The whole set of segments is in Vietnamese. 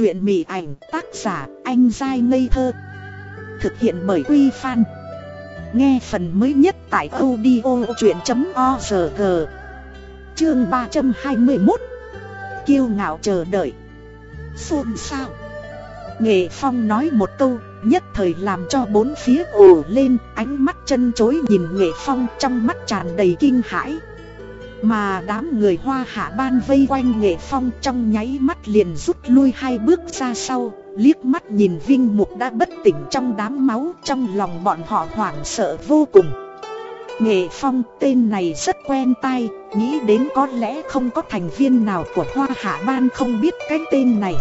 Chuyện mị ảnh tác giả anh dai ngây thơ. Thực hiện bởi Quy Phan. Nghe phần mới nhất tại audio chuyện.org Chương 321 Kiêu ngạo chờ đợi. Xôn sao Nghệ Phong nói một câu, Nhất thời làm cho bốn phía ồ lên, Ánh mắt chân chối nhìn Nghệ Phong trong mắt tràn đầy kinh hãi mà đám người hoa hạ ban vây quanh nghệ phong trong nháy mắt liền rút lui hai bước ra sau, Liếc mắt nhìn Vinh Mục đã bất tỉnh trong đám máu, Trong lòng bọn họ hoảng sợ vô cùng. Nghệ Phong tên này rất quen tai, Nghĩ đến có lẽ không có thành viên nào của Hoa Hạ Ban không biết cái tên này.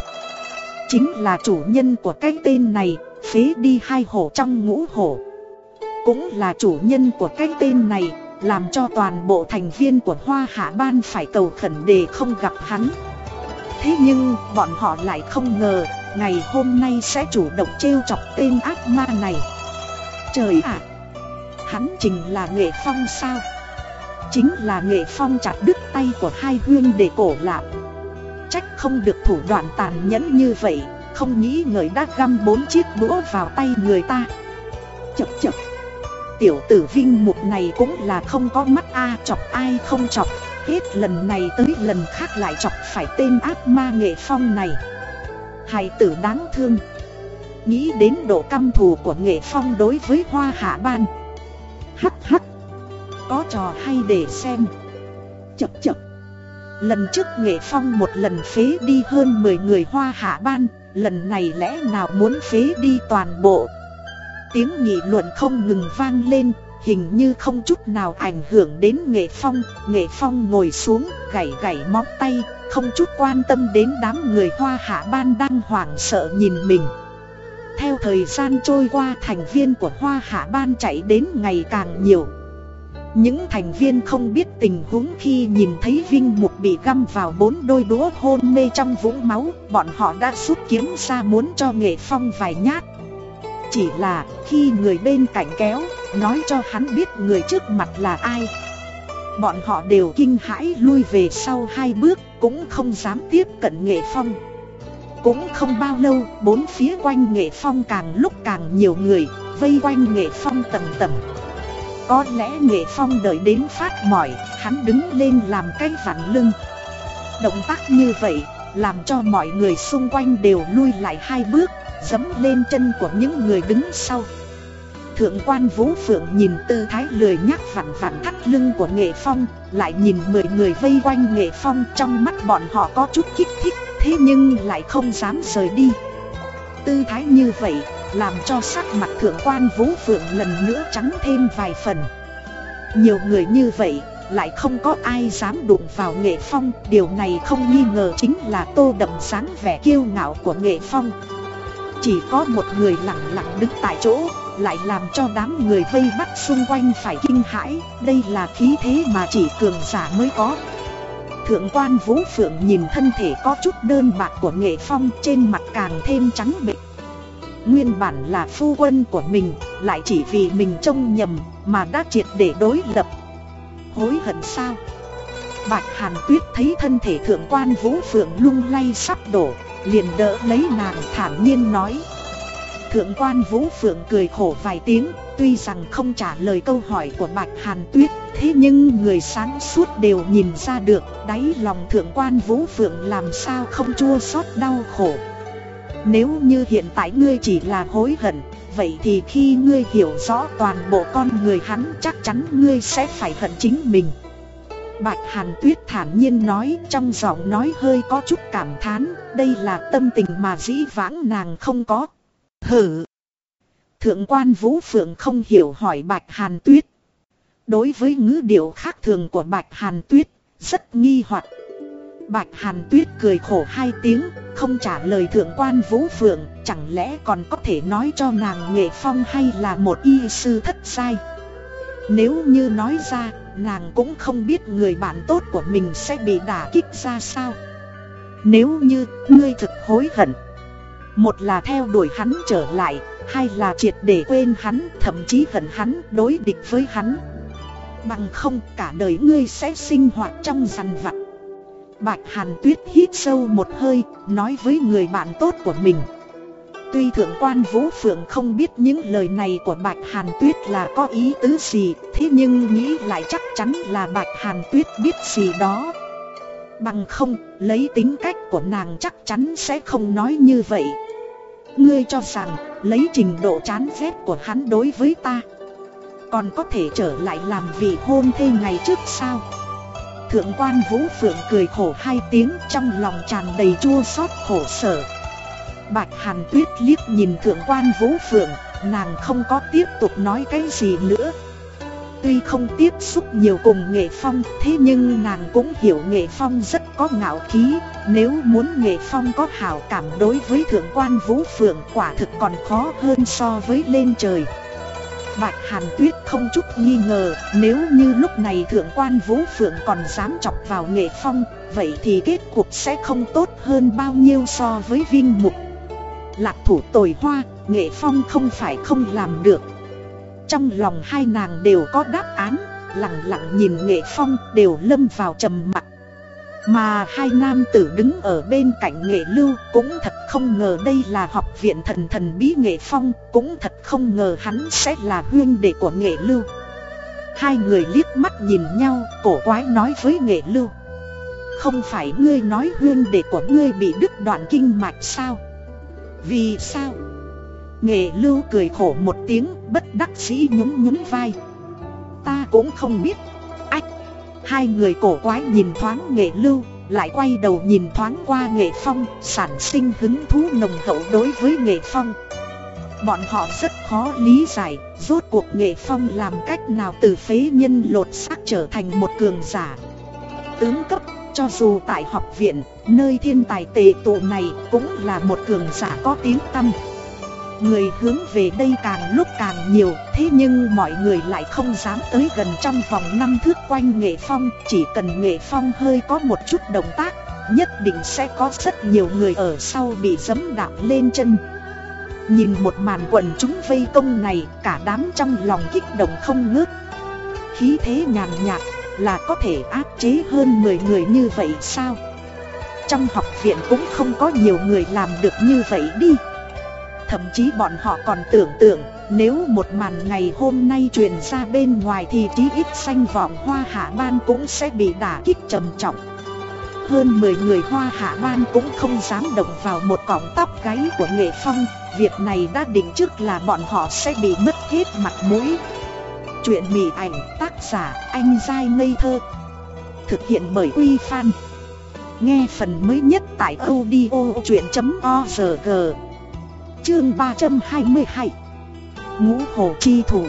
Chính là chủ nhân của cái tên này, Phế đi hai hổ trong ngũ hổ. Cũng là chủ nhân của cái tên này làm cho toàn bộ thành viên của Hoa Hạ Ban phải cầu khẩn để không gặp hắn. Thế nhưng, bọn họ lại không ngờ, Ngày hôm nay sẽ chủ động trêu chọc tên ác ma này. Trời ạ! Hắn chính là Nghệ Phong sao? Chính là Nghệ Phong chặt đứt tay của hai huyên để cổ lạc Trách không được thủ đoạn tàn nhẫn như vậy, Không nghĩ người đã găm bốn chiếc đũa vào tay người ta. Chập chập! Tiểu tử vinh mục này cũng là không có mắt a chọc ai không chọc. Hết lần này tới lần khác lại chọc phải tên ác ma nghệ phong này. Hài tử đáng thương. Nghĩ đến độ căm thù của nghệ phong đối với hoa hạ ban. Hắc hắc. Có trò hay để xem. Chập chập. Lần trước nghệ phong một lần phế đi hơn 10 người hoa hạ ban. Lần này lẽ nào muốn phế đi toàn bộ? Tiếng nghị luận không ngừng vang lên, Hình như không chút nào ảnh hưởng đến nghệ phong. Nghệ phong ngồi xuống, gảy gảy móng tay, Không chút quan tâm đến đám người hoa hạ ban đang hoảng sợ nhìn mình. Theo thời gian trôi qua, thành viên của hoa hạ ban chạy đến ngày càng nhiều. Những thành viên không biết tình huống khi nhìn thấy Vinh Mục bị găm vào bốn đôi đũa hôn mê trong vũng máu, Bọn họ đã rút kiếm ra muốn cho nghệ phong vài nhát chỉ là khi người bên cạnh kéo, Nói cho hắn biết người trước mặt là ai. Bọn họ đều kinh hãi lui về sau hai bước, Cũng không dám tiếp cận nghệ phong. Cũng không bao lâu, Bốn phía quanh nghệ phong càng lúc càng nhiều người, Vây quanh nghệ phong tầng tầng. Có lẽ nghệ phong đợi đến phát mỏi, Hắn đứng lên làm cái vặn lưng. Động tác như vậy, Làm cho mọi người xung quanh đều lui lại hai bước. Dấm lên chân của những người đứng sau. Thượng quan Vũ Phượng nhìn tư thái lười nhắc vặn vặn thắt lưng của Nghệ Phong, Lại nhìn mười người vây quanh Nghệ Phong Trong mắt bọn họ có chút kích thích, Thế nhưng lại không dám rời đi. Tư thái như vậy, Làm cho sắc mặt thượng quan Vũ Phượng lần nữa trắng thêm vài phần. Nhiều người như vậy, lại không có ai dám đụng vào Nghệ Phong, Điều này không nghi ngờ chính là tô đậm sáng vẻ kiêu ngạo của Nghệ Phong chỉ có một người lặng lặng đứng tại chỗ, Lại làm cho đám người vây bắt xung quanh phải kinh hãi. Đây là khí thế mà chỉ cường giả mới có. Thượng quan Vũ Phượng nhìn thân thể có chút đơn bạc của nghệ phong, Trên mặt càng thêm trắng bệch. Nguyên bản là phu quân của mình, Lại chỉ vì mình trông nhầm, Mà đã triệt để đối lập. Hối hận sao? Bạch Hàn Tuyết thấy thân thể thượng quan Vũ Phượng lung lay sắp đổ liền đỡ lấy nàng thản nhiên nói. Thượng quan Vũ Phượng cười khổ vài tiếng, Tuy rằng không trả lời câu hỏi của Bạch Hàn Tuyết, Thế nhưng người sáng suốt đều nhìn ra được, Đáy lòng thượng quan Vũ Phượng làm sao không chua xót đau khổ. Nếu như hiện tại ngươi chỉ là hối hận, Vậy thì khi ngươi hiểu rõ toàn bộ con người hắn Chắc chắn ngươi sẽ phải hận chính mình. Bạch Hàn Tuyết thản nhiên nói trong giọng nói hơi có chút cảm thán, đây là tâm tình mà dĩ vãng nàng không có. Hử! Thượng quan Vũ Phượng không hiểu hỏi Bạch Hàn Tuyết. Đối với ngữ điệu khác thường của Bạch Hàn Tuyết, rất nghi hoặc. Bạch Hàn Tuyết cười khổ hai tiếng, không trả lời thượng quan Vũ Phượng, chẳng lẽ còn có thể nói cho nàng nghệ phong hay là một y sư thất sai. Nếu như nói ra, nàng cũng không biết người bạn tốt của mình sẽ bị đả kích ra sao. Nếu như ngươi thực hối hận Một là theo đuổi hắn trở lại Hai là triệt để quên hắn Thậm chí hận hắn đối địch với hắn. Bằng không cả đời ngươi sẽ sinh hoạt trong rằn vặt. Bạch Hàn Tuyết hít sâu một hơi, nói với người bạn tốt của mình. Tuy thượng quan Vũ Phượng không biết những lời này của Bạch Hàn Tuyết là có ý tứ gì, thế nhưng nghĩ lại chắc chắn là Bạch Hàn Tuyết biết gì đó. Bằng không, lấy tính cách của nàng chắc chắn sẽ không nói như vậy. Ngươi cho rằng, lấy trình độ chán ghét của hắn đối với ta Còn có thể trở lại làm vị hôn thê ngày trước sao Thượng quan Vũ Phượng cười khổ hai tiếng trong lòng tràn đầy chua xót khổ sở Bạch Hàn Tuyết liếc nhìn thượng quan Vũ Phượng, Nàng không có tiếp tục nói cái gì nữa. Tuy không tiếp xúc nhiều cùng Nghệ Phong, Thế nhưng nàng cũng hiểu Nghệ Phong rất có ngạo khí. Nếu muốn Nghệ Phong có hảo cảm đối với Thượng quan Vũ Phượng, Quả thực còn khó hơn so với lên trời. Bạch Hàn Tuyết không chút nghi ngờ, Nếu như lúc này Thượng quan Vũ Phượng còn dám chọc vào Nghệ Phong, Vậy thì kết cục sẽ không tốt hơn bao nhiêu so với Vinh Mục. Lạc thủ tồi hoa, Nghệ Phong không phải không làm được trong lòng hai nàng đều có đáp án, lặng lặng nhìn nghệ phong đều lâm vào trầm mặc. Mà hai nam tử đứng ở bên cạnh nghệ lưu cũng thật không ngờ đây là học viện thần thần bí nghệ phong, cũng thật không ngờ hắn sẽ là huyên đệ của nghệ lưu. Hai người liếc mắt nhìn nhau, cổ quái nói với nghệ lưu. Không phải ngươi nói huyên đệ của ngươi bị đứt đoạn kinh mạch sao? Vì sao? Nghệ lưu cười khổ một tiếng, bất đắc sĩ nhún nhún vai. Ta cũng không biết. Ách, Hai người cổ quái nhìn thoáng nghệ lưu, Lại quay đầu nhìn thoáng qua nghệ phong, Sản sinh hứng thú nồng hậu đối với nghệ phong. Bọn họ rất khó lý giải, Rốt cuộc nghệ phong làm cách nào từ phế nhân lột xác trở thành một cường giả. Tướng cấp, cho dù tại học viện Nơi thiên tài tệ tụ này Cũng là một cường giả có tiếng tâm Người hướng về đây càng lúc càng nhiều, Thế nhưng mọi người lại không dám tới gần trong vòng năm thước quanh nghệ phong, Chỉ cần nghệ phong hơi có một chút động tác, Nhất định sẽ có rất nhiều người ở sau bị dấm đạp lên chân. Nhìn một màn quần chúng vây công này, Cả đám trong lòng kích động không ngớt. Khí thế nhàn nhạt, là có thể áp chế hơn 10 người như vậy sao? Trong học viện cũng không có nhiều người làm được như vậy đi. Thậm chí bọn họ còn tưởng tượng, Nếu một màn ngày hôm nay truyền ra bên ngoài Thì chí ít xanh vọng hoa hạ ban cũng sẽ bị đả kích trầm trọng. Hơn 10 người hoa hạ ban cũng không dám động vào một cọng tóc gáy của nghệ phong, Việc này đã định trước là bọn họ sẽ bị mất hết mặt mũi. Chuyện mỉ ảnh, tác giả anh dai ngây thơ. Thực hiện bởi Uy phan. Nghe phần mới nhất tại audio chuyện.org Chương 322 Ngũ hồ chi thủ.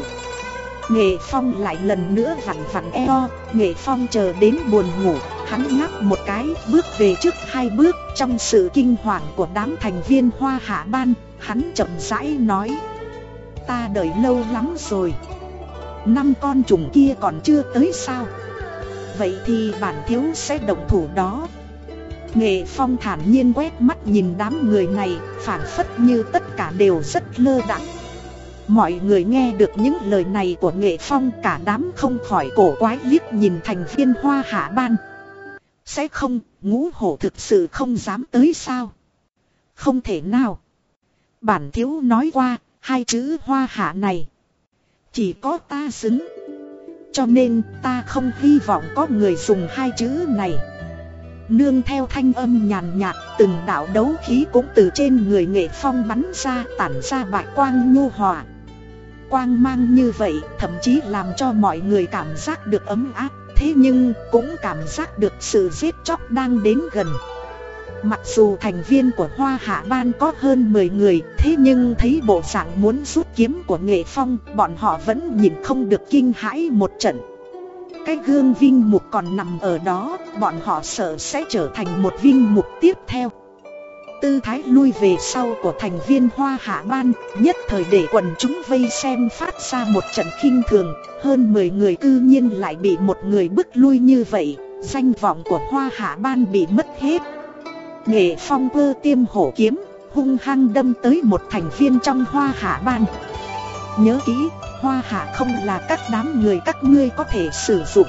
Nghệ Phong lại lần nữa vặn vặn eo. Nghệ Phong chờ đến buồn ngủ, Hắn ngáp một cái, bước về trước hai bước. Trong sự kinh hoàng của đám thành viên hoa hạ ban, Hắn chậm rãi nói, Ta đợi lâu lắm rồi. Năm con trùng kia còn chưa tới sao? Vậy thì bản thiếu sẽ động thủ đó. Nghệ Phong thản nhiên quét mắt nhìn đám người này, phản phất như tất cả đều rất lơ đắng. Mọi người nghe được những lời này của Nghệ Phong cả đám không khỏi cổ quái liếc nhìn thành viên hoa hạ ban. Sẽ không, ngũ hổ thực sự không dám tới sao? Không thể nào. Bản thiếu nói qua, hai chữ hoa hạ này. Chỉ có ta xứng. Cho nên ta không hy vọng có người dùng hai chữ này. Nương theo thanh âm nhàn nhạt, từng đạo đấu khí cũng từ trên người nghệ phong bắn ra tản ra bạch quang nhu hòa. Quang mang như vậy thậm chí làm cho mọi người cảm giác được ấm áp, thế nhưng cũng cảm giác được sự giết chóc đang đến gần. Mặc dù thành viên của Hoa Hạ Ban có hơn 10 người, thế nhưng thấy bộ dạng muốn rút kiếm của nghệ phong, bọn họ vẫn nhìn không được kinh hãi một trận. Cái gương vinh mục còn nằm ở đó, bọn họ sợ sẽ trở thành một vinh mục tiếp theo. Tư thái lui về sau của thành viên hoa hạ ban, nhất thời để quần chúng vây xem phát ra một trận khinh thường, hơn 10 người cư nhiên lại bị một người bức lui như vậy, danh vọng của hoa hạ ban bị mất hết. Nghệ phong cơ tiêm hổ kiếm, hung hăng đâm tới một thành viên trong hoa hạ ban. Nhớ kỹ, hoa hạ không là các đám người các ngươi có thể sử dụng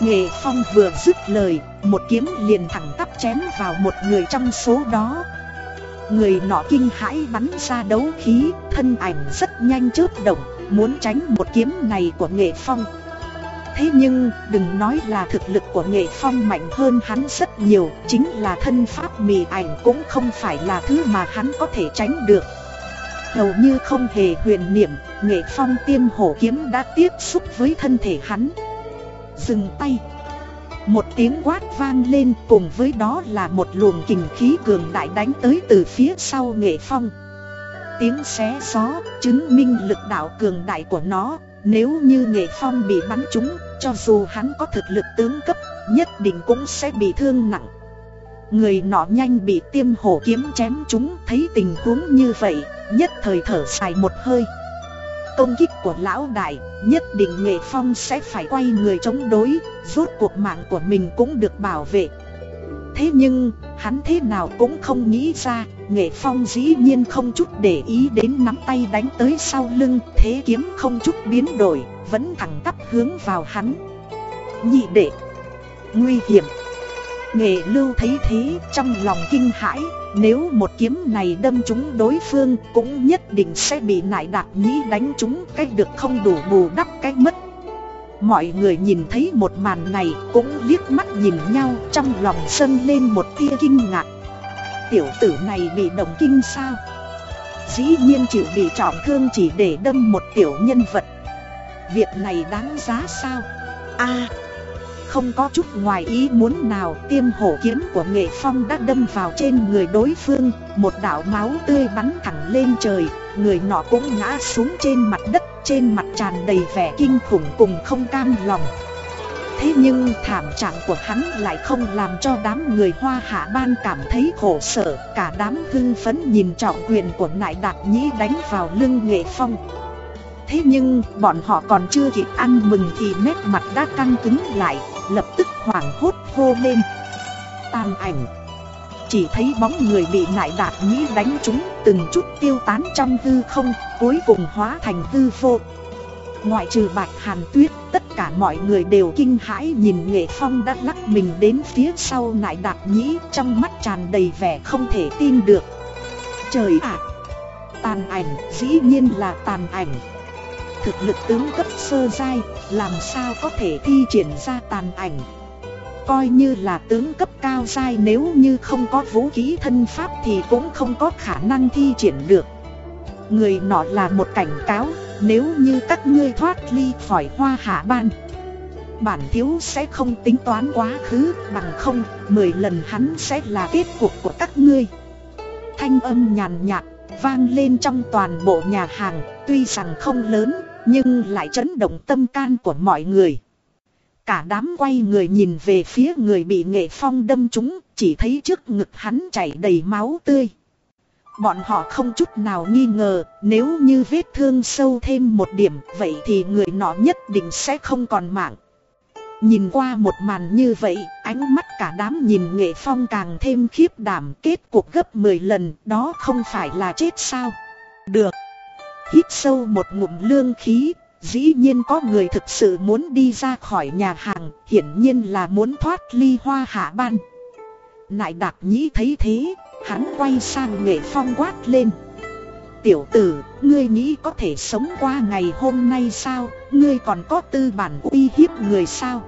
Nghệ Phong vừa dứt lời, một kiếm liền thẳng tắp chém vào một người trong số đó. Người nọ kinh hãi bắn ra đấu khí, thân ảnh rất nhanh chớp động, muốn tránh một kiếm này của Nghệ Phong. Thế nhưng, đừng nói là thực lực của Nghệ Phong mạnh hơn hắn rất nhiều, chính là thân pháp mì ảnh cũng không phải là thứ mà hắn có thể tránh được. Hầu như không hề huyền niệm, Nghệ Phong tiêm hổ kiếm đã tiếp xúc với thân thể hắn. Dừng tay. Một tiếng quát vang lên cùng với đó là một luồng kình khí cường đại đánh tới từ phía sau Nghệ Phong. Tiếng xé gió chứng minh lực đạo cường đại của nó nếu như nghệ phong bị bắn trúng, cho dù hắn có thực lực tướng cấp, nhất định cũng sẽ bị thương nặng. Người nọ nhanh bị tiêm hổ kiếm chém chúng thấy tình huống như vậy, nhất thời thở dài một hơi. Công kích của lão đại, nhất định nghệ phong sẽ phải quay người chống đối, rốt cuộc mạng của mình cũng được bảo vệ. Thế nhưng, hắn thế nào cũng không nghĩ ra, nghệ phong dĩ nhiên không chút để ý đến nắm tay đánh tới sau lưng, thế kiếm không chút biến đổi, vẫn thẳng tắp hướng vào hắn. Nhị đệ, nguy hiểm. Nghệ lưu thấy thế trong lòng kinh hãi, nếu một kiếm này đâm trúng đối phương cũng nhất định sẽ bị nại đạt nhĩ đánh trúng cách được không đủ bù đắp cách mất. Mọi người nhìn thấy một màn này cũng liếc mắt nhìn nhau trong lòng sân lên một tia kinh ngạc. Tiểu tử này bị động kinh sao? Dĩ nhiên chịu bị trọng thương chỉ để đâm một tiểu nhân vật. Việc này đáng giá sao? A không có chút ngoài ý muốn nào, tiêm hổ kiếm của nghệ phong đã đâm vào trên người đối phương, Một đạo máu tươi bắn thẳng lên trời, Người nọ cũng ngã xuống trên mặt đất, Trên mặt tràn đầy vẻ kinh khủng cùng không cam lòng. Thế nhưng thảm trạng của hắn lại không làm cho đám người hoa hạ ban cảm thấy khổ sở, Cả đám hưng phấn nhìn trọng quyền của nại đạt nhĩ đánh vào lưng nghệ phong. Thế nhưng, bọn họ còn chưa kịp ăn mừng thì nét mặt đã căng cứng lại. Lập tức hoảng hốt hô lên. Tàn ảnh. Chỉ thấy bóng người bị nại đạt nhĩ đánh trúng Từng chút tiêu tán trong hư không, Cuối cùng hóa thành hư vô. Ngoại trừ bạch hàn tuyết, Tất cả mọi người đều kinh hãi nhìn nghệ phong đã lắc mình đến phía sau nại đạt nhĩ Trong mắt tràn đầy vẻ không thể tin được. Trời ạ! Tàn ảnh, dĩ nhiên là tàn ảnh thực lực tướng cấp sơ giai, làm sao có thể thi triển ra tàn ảnh. Coi như là tướng cấp cao giai nếu như không có vũ khí thân pháp thì cũng không có khả năng thi triển được. Người nọ là một cảnh cáo, nếu như các ngươi thoát ly khỏi hoa hạ ban. Bản thiếu sẽ không tính toán quá khứ bằng không, mười lần hắn sẽ là kết cục của các ngươi. Thanh âm nhàn nhạt, vang lên trong toàn bộ nhà hàng, tuy rằng không lớn, nhưng lại chấn động tâm can của mọi người. Cả đám quay người nhìn về phía người bị nghệ phong đâm trúng, chỉ thấy trước ngực hắn chảy đầy máu tươi. Bọn họ không chút nào nghi ngờ, nếu như vết thương sâu thêm một điểm, vậy thì người nọ nhất định sẽ không còn mạng. Nhìn qua một màn như vậy, ánh mắt cả đám nhìn nghệ phong càng thêm khiếp đảm kết cuộc gấp 10 lần, đó không phải là chết sao. Được. Hít sâu một ngụm lương khí, dĩ nhiên có người thực sự muốn đi ra khỏi nhà hàng, hiển nhiên là muốn thoát ly hoa hạ ban. Nại đạc nhĩ thấy thế, hắn quay sang nghệ phong quát lên. Tiểu tử, ngươi nghĩ có thể sống qua ngày hôm nay sao, ngươi còn có tư bản uy hiếp người sao?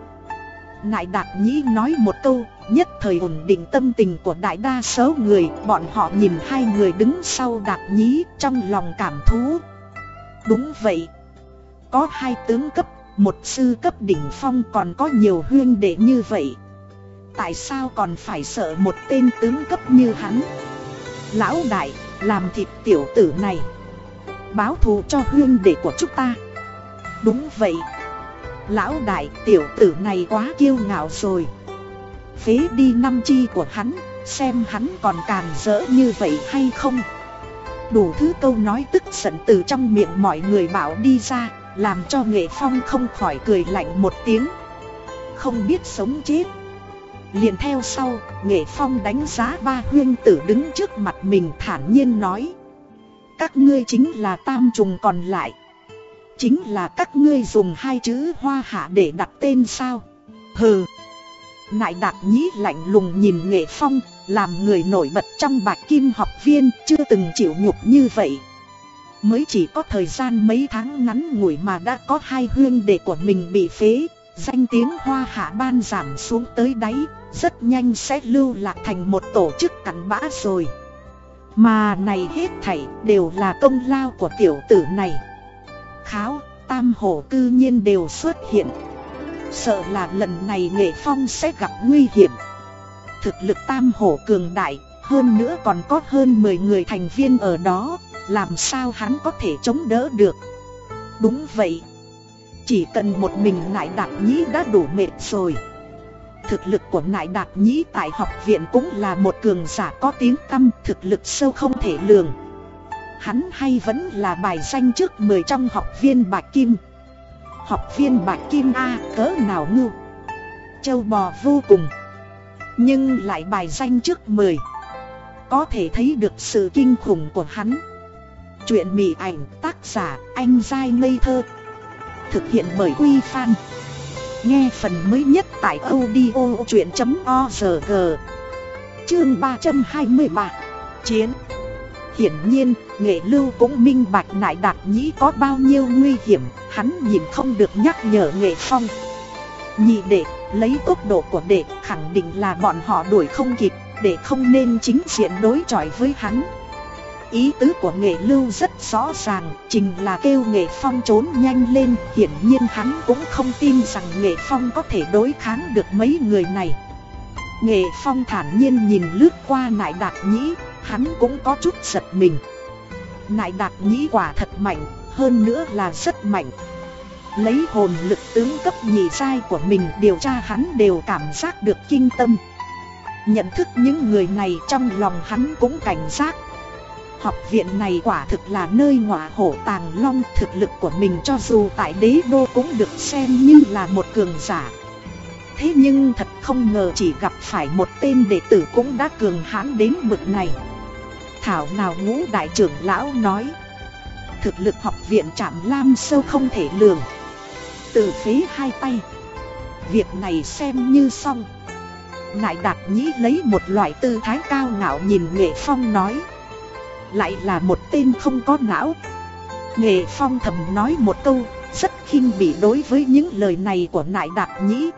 Nại đạt nhĩ nói một câu, nhất thời ổn định tâm tình của đại đa số người, bọn họ nhìn hai người đứng sau đạt nhĩ trong lòng cảm thú. Đúng vậy, có hai tướng cấp, một sư cấp đỉnh phong còn có nhiều huyên đệ như vậy. Tại sao còn phải sợ một tên tướng cấp như hắn? Lão đại, làm thịt tiểu tử này. Báo thù cho huyên đệ của chúng ta. Đúng vậy. Lão đại, tiểu tử này quá kiêu ngạo rồi. Phế đi năm chi của hắn, xem hắn còn càn rỡ như vậy hay không. Đủ thứ câu nói tức giận từ trong miệng mọi người bảo đi ra Làm cho nghệ phong không khỏi cười lạnh một tiếng Không biết sống chết liền theo sau, nghệ phong đánh giá ba huyên tử đứng trước mặt mình thản nhiên nói Các ngươi chính là tam trùng còn lại Chính là các ngươi dùng hai chữ hoa hạ để đặt tên sao Hừ. Nại đạt nhĩ lạnh lùng nhìn nghệ phong, làm người nổi bật trong bạch kim học viên chưa từng chịu nhục như vậy. Mới chỉ có thời gian mấy tháng ngắn ngủi mà đã có hai huyên đệ của mình bị phế, danh tiếng hoa hạ ban giảm xuống tới đáy, rất nhanh sẽ lưu lạc thành một tổ chức cắn bã rồi. Mà này hết thảy đều là công lao của tiểu tử này. Kháo, tam hổ cư nhiên đều xuất hiện. Sợ là lần này nghệ phong sẽ gặp nguy hiểm. Thực lực tam hổ cường đại, hơn nữa còn có hơn 10 người thành viên ở đó, làm sao hắn có thể chống đỡ được. Đúng vậy, chỉ cần một mình nại đạt nhĩ đã đủ mệt rồi. Thực lực của nại đạt nhĩ tại học viện cũng là một cường giả có tiếng tăm thực lực sâu không thể lường. Hắn hay vẫn là bài danh trước 10 trong học viên Bạch Kim. Học viên Bạch Kim A, cỡ nào ngu. Châu bò vô cùng. Nhưng lại bài danh trước 10. Có thể thấy được sự kinh khủng của hắn. Chuyện mị ảnh tác giả anh dai ngây thơ Thực hiện bởi Quy Phan Nghe phần mới nhất tại audio chuyện.org Chương 323 Chiến Hiển nhiên, nghệ lưu cũng minh bạch nại đạt nhĩ có bao nhiêu nguy hiểm Hắn nhìn không được nhắc nhở nghệ phong Nhị đệ, lấy tốc độ của đệ khẳng định là bọn họ đuổi không kịp Để không nên chính diện đối chọi với hắn Ý tứ của nghệ lưu rất rõ ràng, trình là kêu nghệ phong trốn nhanh lên, hiển nhiên hắn cũng không tin rằng nghệ phong có thể đối kháng được mấy người này. Nghệ phong thản nhiên nhìn lướt qua nại đạt nhĩ, hắn cũng có chút giật mình. Nại đạt nhĩ quả thật mạnh, hơn nữa là rất mạnh. Lấy hồn lực tướng cấp nhị sai của mình điều tra hắn đều cảm giác được kinh tâm. Nhận thức những người này trong lòng hắn cũng cảnh giác Học viện này quả thực là nơi ngọa hổ tàng long thực lực của mình cho dù tại đế đô cũng được xem như là một cường giả. Thế nhưng thật không ngờ chỉ gặp phải một tên đệ tử cũng đã cường hãn đến bực này. Thảo nào ngũ đại trưởng lão nói. Thực lực học viện trạm lam sâu không thể lường. Từ phế hai tay. Việc này xem như xong. Nại đạt nhĩ lấy một loại tư thái cao ngạo nhìn nghệ phong nói. Lại là một tên không có não Nghệ Phong thầm nói một câu, Rất khinh bỉ đối với những lời này của nại đạt nhĩ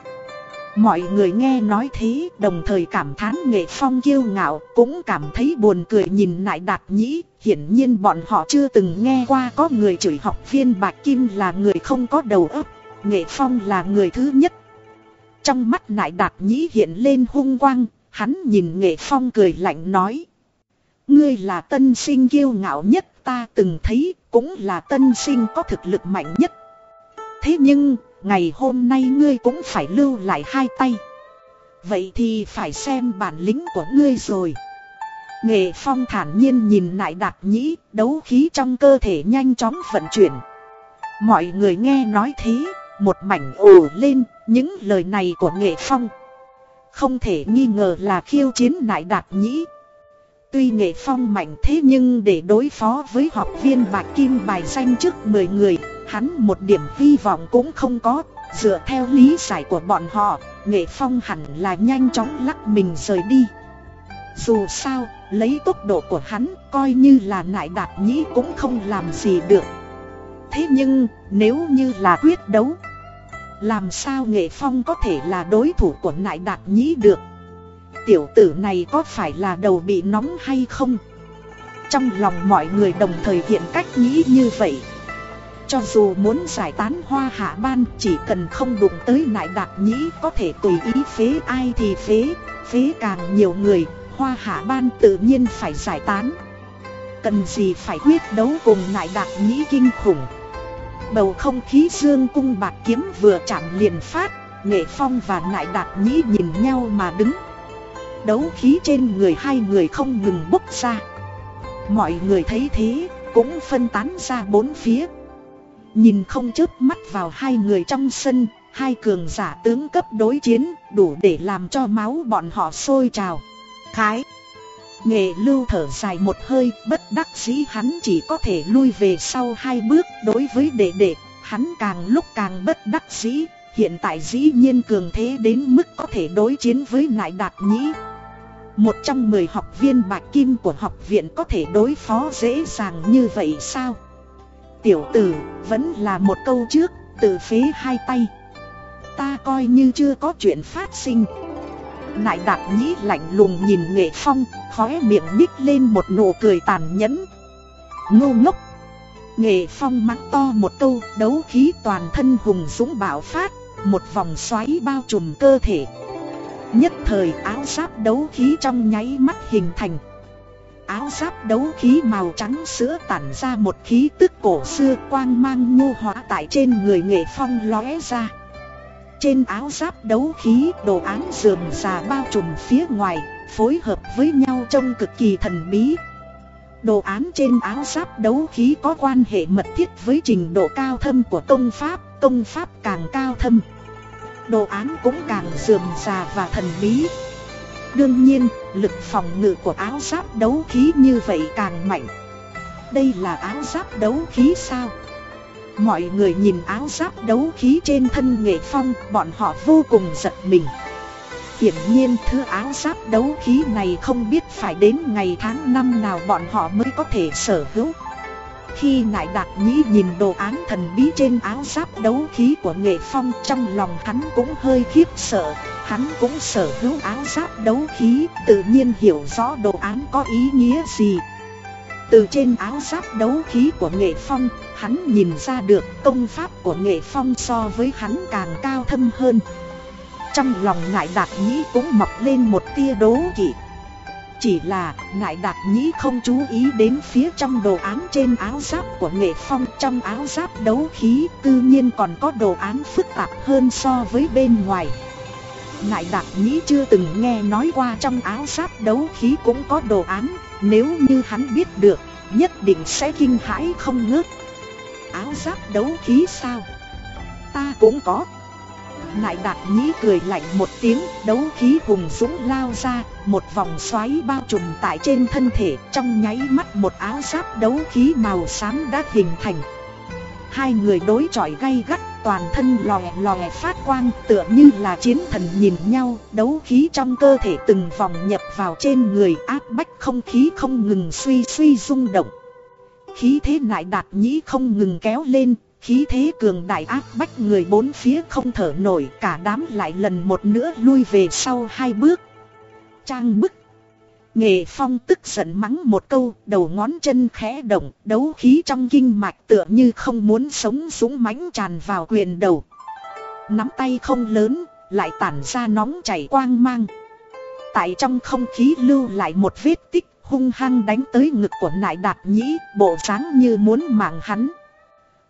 Mọi người nghe nói thế đồng thời cảm thán nghệ phong kiêu ngạo Cũng cảm thấy buồn cười nhìn lại đạt nhĩ. Hiển nhiên bọn họ chưa từng nghe qua có người chửi học viên Bạch Kim là người không có đầu óc. Nghệ phong là người thứ nhất. Trong mắt lại đạt nhĩ hiện lên hung quang Hắn nhìn nghệ phong cười lạnh nói. Ngươi là tân sinh kiêu ngạo nhất ta từng thấy, cũng là tân sinh có thực lực mạnh nhất. Thế nhưng, ngày hôm nay ngươi cũng phải lưu lại hai tay. Vậy thì phải xem bản lĩnh của ngươi rồi. Nghệ phong thản nhiên nhìn nại đạt nhĩ, đấu khí trong cơ thể nhanh chóng vận chuyển. Mọi người nghe nói thế, một mảnh ồ lên, những lời này của nghệ phong. Không thể nghi ngờ là khiêu chiến nại đạt nhĩ, Tuy nghệ phong mạnh thế nhưng để đối phó với học viên bạc kim bài danh trước 10 người, hắn một điểm hy vọng cũng không có. Dựa theo lý giải của bọn họ, nghệ phong hẳn là nhanh chóng lắc mình rời đi. Dù sao, lấy tốc độ của hắn, coi như là nại đạt nhĩ cũng không làm gì được. Thế nhưng, nếu như là quyết đấu, làm sao nghệ phong có thể là đối thủ của nại đạt nhĩ được? tiểu tử này có phải là đầu bị nóng hay không? Trong lòng mọi người đồng thời hiện cách nghĩ như vậy. Cho dù muốn giải tán hoa hạ ban chỉ cần không đụng tới nại đạt nhĩ có thể tùy ý phế ai thì phế, phế càng nhiều người, hoa hạ ban tự nhiên phải giải tán. Cần gì phải quyết đấu cùng nại đạt nhĩ kinh khủng. Bầu không khí dương cung bạc kiếm vừa chạm liền phát, nghệ phong và nại đạt nhĩ nhìn nhau mà đứng Đấu khí trên người hai người không ngừng bốc ra Mọi người thấy thế cũng phân tán ra bốn phía Nhìn không chớp mắt vào hai người trong sân, Hai cường giả tướng cấp đối chiến đủ để làm cho máu bọn họ sôi trào Khái Nghệ lưu thở dài một hơi, bất đắc dĩ hắn chỉ có thể lui về sau hai bước Đối với đệ đệ hắn càng lúc càng bất đắc dĩ, hiện tại dĩ nhiên cường thế đến mức có thể đối chiến với nại đạt nhĩ. Một trong mười học viên bạch kim của học viện có thể đối phó dễ dàng như vậy sao? Tiểu tử, vẫn là một câu trước, tự phế hai tay. Ta coi như chưa có chuyện phát sinh. Nại đạp nhĩ lạnh lùng nhìn nghệ phong, khóe miệng nhích lên một nụ cười tàn nhẫn. Ngô ngốc Nghệ phong mắng to một câu đấu khí toàn thân hùng dũng bạo phát Một vòng xoáy bao trùm cơ thể Nhất thời áo giáp đấu khí trong nháy mắt hình thành Áo giáp đấu khí màu trắng sữa tản ra một khí tức cổ xưa quang mang nhu hóa tại trên người nghệ phong lóe ra Trên áo giáp đấu khí đồ án dườm già bao trùm phía ngoài Phối hợp với nhau trông cực kỳ thần bí Đồ án trên áo giáp đấu khí có quan hệ mật thiết với trình độ cao thâm của công pháp, công pháp càng cao thâm. Đồ án cũng càng dườm già và thần bí. Đương nhiên, lực phòng ngự của áo giáp đấu khí như vậy càng mạnh. Đây là áo giáp đấu khí sao? Mọi người nhìn áo giáp đấu khí trên thân nghệ phong, bọn họ vô cùng giật mình. Hiển nhiên thứ áo giáp đấu khí này không biết phải đến ngày tháng năm nào bọn họ mới có thể sở hữu Khi Nại Đạt Nhĩ nhìn đồ án thần bí trên áo giáp đấu khí của nghệ phong trong lòng hắn cũng hơi khiếp sợ Hắn cũng sở hữu áo giáp đấu khí tự nhiên hiểu rõ đồ án có ý nghĩa gì. Từ trên áo giáp đấu khí của nghệ phong, hắn nhìn ra được công pháp của nghệ phong so với hắn càng cao thâm hơn. Trong lòng ngại đạt nhĩ cũng mọc lên một tia đố kỵ. Chỉ là ngại đạt nhĩ không chú ý đến phía trong đồ án trên áo giáp của nghệ phong. Trong áo giáp đấu khí tự nhiên còn có đồ án phức tạp hơn so với bên ngoài. Ngại đạt nhĩ chưa từng nghe nói qua trong áo giáp đấu khí cũng có đồ án Nếu như hắn biết được nhất định sẽ kinh hãi không ngớt Áo giáp đấu khí sao? Ta cũng có Nại đạt nhĩ cười lạnh một tiếng, đấu khí hùng dũng lao ra, một vòng xoáy bao trùm tại trên thân thể, trong nháy mắt một áo giáp đấu khí màu xám đã hình thành. Hai người đối chọi gay gắt, toàn thân lòe lòe phát quang tựa như là chiến thần nhìn nhau, đấu khí trong cơ thể từng vòng nhập vào trên người áp bách không khí không ngừng suy suy rung động. Khí thế nại đạt nhĩ không ngừng kéo lên, Khí thế cường đại áp bách người bốn phía không thở nổi cả đám lại lần một nữa lui về sau hai bước. Trang bức. Nghệ phong tức giận mắng một câu, đầu ngón chân khẽ động, đấu khí trong kinh mạch tựa như không muốn sống súng mãnh tràn vào quyền đầu. Nắm tay không lớn, lại tản ra nóng chảy quang mang. Tại trong không khí lưu lại một vết tích hung hăng đánh tới ngực của nại đạt nhĩ, bộ dáng như muốn mạng hắn.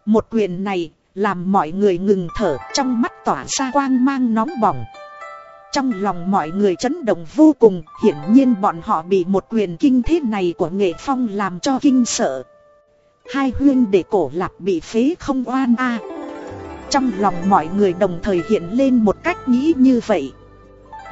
Một quyền này làm mọi người ngừng thở trong mắt tỏa ra quang mang nóng bỏng. Trong lòng mọi người chấn động vô cùng, hiển nhiên bọn họ bị một quyền kinh thế này của nghệ phong làm cho kinh sợ. Hai huyên để cổ lạp bị phế không oan a. Trong lòng mọi người đồng thời hiện lên một cách nghĩ như vậy.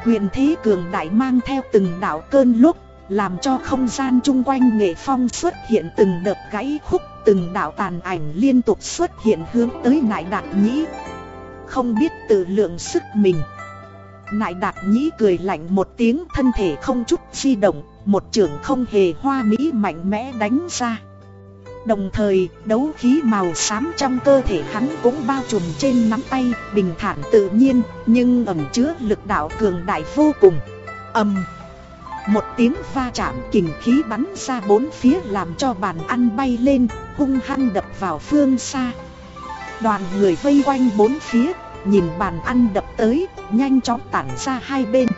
Quyền thế cường đại mang theo từng đạo cơn lúc, làm cho không gian chung quanh nghệ phong xuất hiện từng đợt gãy khúc từng đạo tàn ảnh liên tục xuất hiện hướng tới nại đạt nhĩ Không biết tự lượng sức mình Nại đạt nhĩ cười lạnh một tiếng thân thể không chút di động Một trường không hề hoa mỹ mạnh mẽ đánh ra. Đồng thời đấu khí màu xám trong cơ thể hắn cũng bao trùm trên nắm tay Bình thản tự nhiên nhưng ẩm chứa lực đạo cường đại vô cùng. Âm một tiếng va chạm kình khí bắn ra bốn phía làm cho bàn ăn bay lên, hung hăng đập vào phương xa. Đoàn người vây quanh bốn phía, nhìn bàn ăn đập tới, nhanh chóng tản ra hai bên.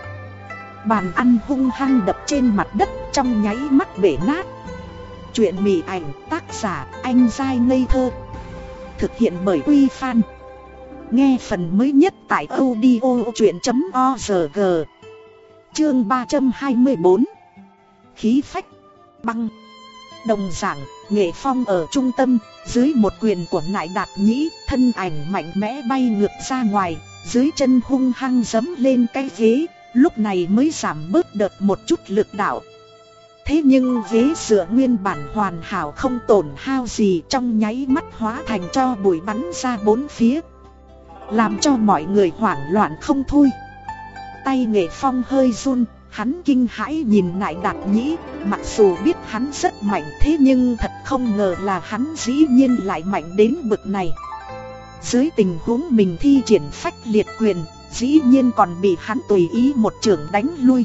Bàn ăn hung hăng đập trên mặt đất trong nháy mắt bể nát. Chuyện mỉ ảnh tác giả anh dai ngây thơ. Thực hiện bởi Quy Phan. Nghe phần mới nhất tại audio chuyện.org Chương 324 Khí phách Băng Đồng giảng, nghệ phong ở trung tâm, dưới một quyền của nại đạt nhĩ, thân ảnh mạnh mẽ bay ngược ra ngoài, dưới chân hung hăng dấm lên cái ghế, lúc này mới giảm bớt đợt một chút lực đạo. Thế nhưng ghế dựa nguyên bản hoàn hảo không tổn hao gì trong nháy mắt hóa thành cho bụi bắn ra bốn phía. Làm cho mọi người hoảng loạn không thôi Tay nghệ phong hơi run Hắn kinh hãi nhìn nại đạt nhĩ, Mặc dù biết hắn rất mạnh thế nhưng thật không ngờ là hắn dĩ nhiên lại mạnh đến bực này. Dưới tình huống mình thi triển phách liệt quyền, Dĩ nhiên còn bị hắn tùy ý một trường đánh lui.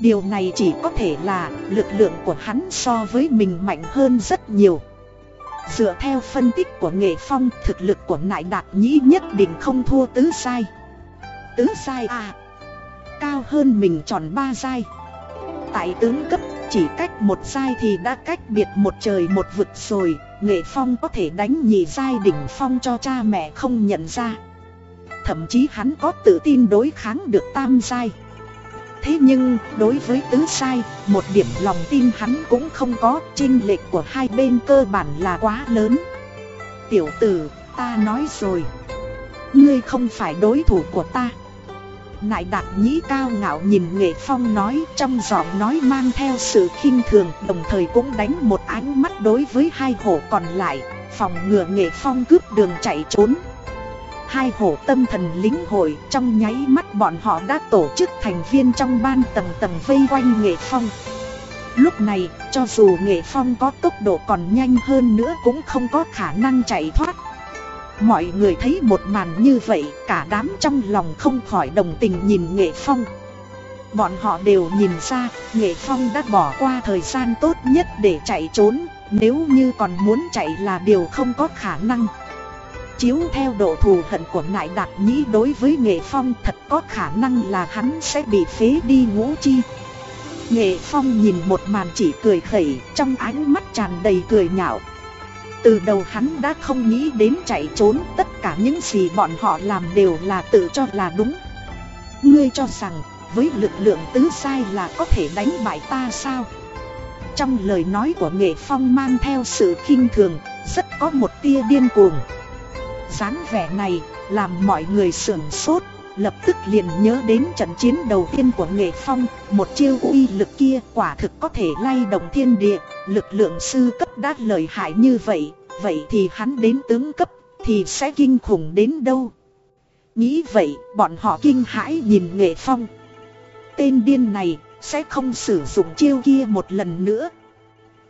Điều này chỉ có thể là lực lượng của hắn so với mình mạnh hơn rất nhiều. Dựa theo phân tích của nghệ phong, thực lực của nại đạt nhĩ nhất định không thua tứ sai. Tứ sai à Cao hơn mình tròn ba sai Tại tướng cấp chỉ cách một sai thì đã cách biệt một trời một vực rồi Nghệ phong có thể đánh nhị sai đỉnh phong cho cha mẹ không nhận ra Thậm chí hắn có tự tin đối kháng được tam sai Thế nhưng, đối với tứ sai, một điểm lòng tin hắn cũng không có, chênh lệch của hai bên cơ bản là quá lớn. Tiểu tử, ta nói rồi. Ngươi không phải đối thủ của ta. Nại đạt nhĩ cao ngạo nhìn nghệ phong nói trong giọng nói mang theo sự khinh thường đồng thời cũng đánh một ánh mắt đối với hai hổ còn lại, phòng ngừa nghệ phong cướp đường chạy trốn. Hai hổ tâm thần lính hội trong nháy mắt bọn họ đã tổ chức thành viên trong ban tầng tầng vây quanh nghệ phong Lúc này cho dù nghệ phong có tốc độ còn nhanh hơn nữa cũng không có khả năng chạy thoát Mọi người thấy một màn như vậy, cả đám trong lòng không khỏi đồng tình nhìn nghệ phong. Bọn họ đều nhìn ra, nghệ phong đã bỏ qua thời gian tốt nhất để chạy trốn, Nếu như còn muốn chạy là điều không có khả năng. Chiếu theo độ thù hận của nại đạt nhĩ đối với nghệ phong thật có khả năng là hắn sẽ bị phế đi ngũ chi. Nghệ phong nhìn một màn chỉ cười khẩy, trong ánh mắt tràn đầy cười nhạo. Từ đầu hắn đã không nghĩ đến chạy trốn, tất cả những gì bọn họ làm đều là tự cho là đúng. Ngươi cho rằng, với lực lượng tứ sai là có thể đánh bại ta sao? Trong lời nói của nghệ phong mang theo sự khinh thường, rất có một tia điên cuồng. Dáng vẻ này, làm mọi người sưởng sốt. Lập tức liền nhớ đến trận chiến đầu tiên của nghệ phong Một chiêu uy lực kia quả thực có thể lay động thiên địa Lực lượng sư cấp đã lợi hại như vậy Vậy thì hắn đến tướng cấp thì sẽ kinh khủng đến đâu? Nghĩ vậy bọn họ kinh hãi nhìn nghệ phong. Tên điên này sẽ không sử dụng chiêu kia một lần nữa.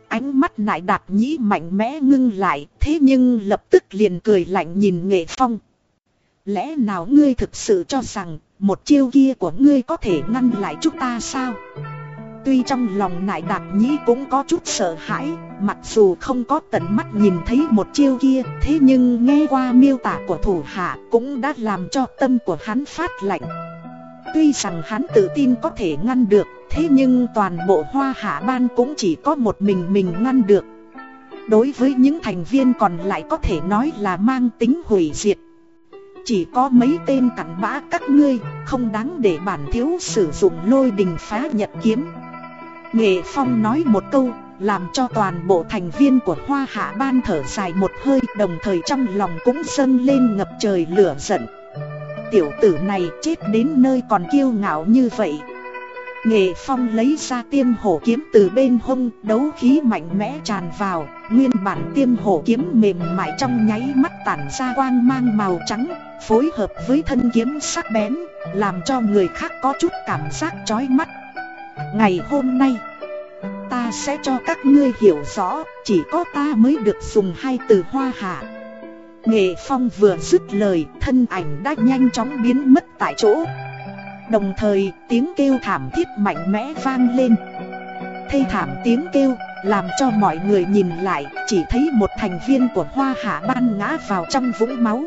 Ánh mắt nại đạt nhĩ mạnh mẽ ngưng lại, thế nhưng lập tức liền cười lạnh nhìn nghệ phong. Lẽ nào ngươi thực sự cho rằng, một chiêu kia của ngươi có thể ngăn lại chúng ta sao? Tuy trong lòng nại đạt nhĩ cũng có chút sợ hãi, mặc dù không có tận mắt nhìn thấy một chiêu kia, thế nhưng nghe qua miêu tả của thủ hạ cũng đã làm cho tâm của hắn phát lạnh. Tuy rằng hắn tự tin có thể ngăn được, thế nhưng toàn bộ hoa hạ ban cũng chỉ có một mình mình ngăn được. Đối với những thành viên còn lại có thể nói là mang tính hủy diệt. Chỉ có mấy tên cặn bã các ngươi, không đáng để bản thiếu sử dụng lôi đình phá nhật kiếm. Nghệ Phong nói một câu, làm cho toàn bộ thành viên của Hoa Hạ Ban thở dài một hơi đồng thời trong lòng cũng dâng lên ngập trời lửa giận tiểu tử này chết đến nơi còn kiêu ngạo như vậy Nghệ Phong lấy ra tiêm hổ kiếm từ bên hông, đấu khí mạnh mẽ tràn vào, nguyên bản tiêm hổ kiếm mềm mại trong nháy mắt tản ra quang mang màu trắng, phối hợp với thân kiếm sắc bén, làm cho người khác có chút cảm giác chói mắt. Ngày hôm nay, ta sẽ cho các ngươi hiểu rõ, chỉ có ta mới được dùng hai từ hoa hạ. Nghệ Phong vừa dứt lời, thân ảnh đã nhanh chóng biến mất tại chỗ. Đồng thời, tiếng kêu thảm thiết mạnh mẽ vang lên. Thây thảm tiếng kêu, làm cho mọi người nhìn lại, chỉ thấy một thành viên của Hoa Hạ Ban ngã vào trong vũng máu.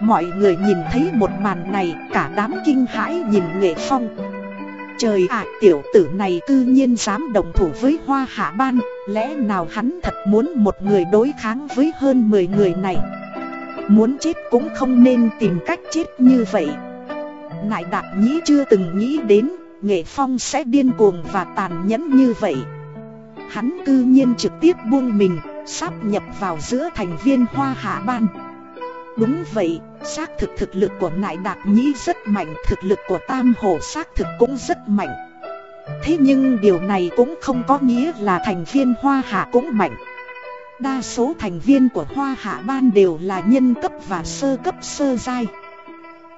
Mọi người nhìn thấy một màn này, cả đám kinh hãi nhìn Nghệ Phong. Trời ạ, tiểu tử này cư nhiên dám đồng thủ với Hoa Hạ Ban, lẽ nào hắn thật muốn một người đối kháng với hơn 10 người này. Muốn chết cũng không nên tìm cách chết như vậy Nại đạt nhĩ chưa từng nghĩ đến Nghệ Phong sẽ điên cuồng và tàn nhẫn như vậy. Hắn cư nhiên trực tiếp buông mình Sắp nhập vào giữa thành viên hoa hạ ban. Đúng vậy, xác thực thực lực của nại đạt nhĩ rất mạnh Thực lực của tam hổ xác thực cũng rất mạnh. Thế nhưng điều này cũng không có nghĩa là thành viên hoa hạ cũng mạnh. Đa số thành viên của Hoa Hạ Ban đều là nhân cấp và sơ cấp sơ giai.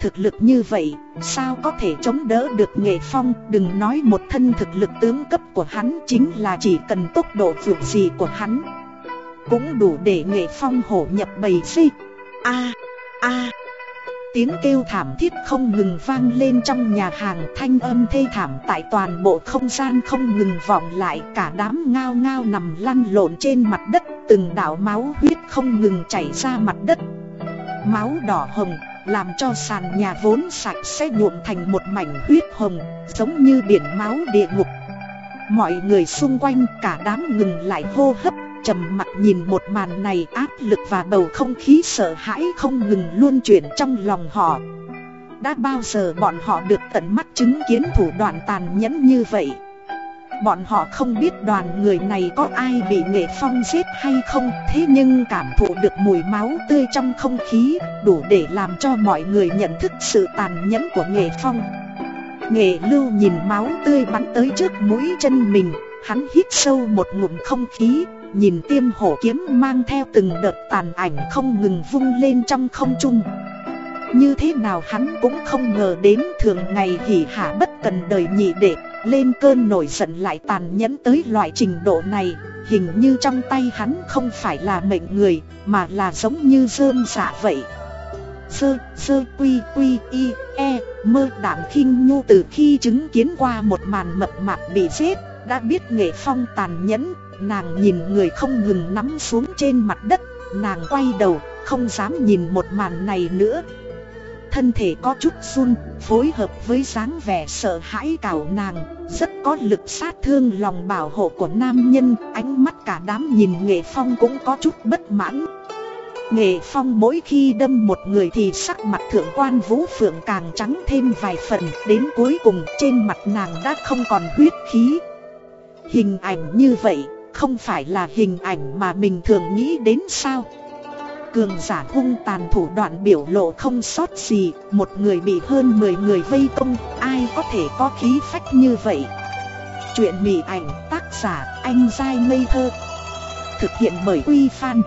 Thực lực như vậy, sao có thể chống đỡ được nghệ phong? Đừng nói một thân thực lực tướng cấp của hắn Chính là chỉ cần tốc độ vượt gì của hắn Cũng đủ để nghệ phong hổ nhập bầy phi. A A. Tiếng kêu thảm thiết không ngừng vang lên trong nhà hàng thanh âm thê thảm tại toàn bộ không gian không ngừng vọng lại cả đám ngao ngao nằm lăn lộn trên mặt đất từng đạo máu huyết không ngừng chảy ra mặt đất. Máu đỏ hồng làm cho sàn nhà vốn sạch sẽ nhuộm thành một mảnh huyết hồng, giống như biển máu địa ngục. Mọi người xung quanh cả đám ngừng lại hô hấp, trầm mặt nhìn một màn này áp lực và bầu không khí sợ hãi không ngừng luôn chuyển trong lòng họ. Đã bao giờ bọn họ được tận mắt chứng kiến thủ đoạn tàn nhẫn như vậy? Bọn họ không biết đoàn người này có ai bị nghệ phong giết hay không, Thế nhưng cảm thụ được mùi máu tươi trong không khí, Đủ để làm cho mọi người nhận thức sự tàn nhẫn của nghệ phong. Nghệ lưu nhìn máu tươi bắn tới trước mũi chân mình, Hắn hít sâu một ngụm không khí, Nhìn tiêm hổ kiếm mang theo từng đợt tàn ảnh không ngừng vung lên trong không trung. Như thế nào hắn cũng không ngờ đến thường ngày hỉ hả bất cần đời nhị đệ. Lên cơn nổi giận lại tàn nhẫn tới loại trình độ này Hình như trong tay hắn không phải là mệnh người Mà là giống như dơm dạ vậy. Sơ, sơ quy quy y, e, mơ đảm khinh nhu từ khi chứng kiến qua một màn mập mạp bị giết Đã biết nghệ phong tàn nhẫn Nàng nhìn người không ngừng nắm xuống trên mặt đất Nàng quay đầu không dám nhìn một màn này nữa Thân thể có chút run, Phối hợp với dáng vẻ sợ hãi cào nàng, Rất có lực sát thương lòng bảo hộ của nam nhân, Ánh mắt cả đám nhìn nghệ phong cũng có chút bất mãn. Nghệ phong mỗi khi đâm một người thì sắc mặt thượng quan vũ phượng càng trắng thêm vài phần, Đến cuối cùng trên mặt nàng đã không còn huyết khí. Hình ảnh như vậy, không phải là hình ảnh mà mình thường nghĩ đến sao? Cường giả hung tàn thủ đoạn biểu lộ không sót gì, Một người bị hơn 10 người vây công, Ai có thể có khí phách như vậy? Chuyện mỉ ảnh, tác giả, anh dai ngây thơ. Thực hiện bởi Uy Fan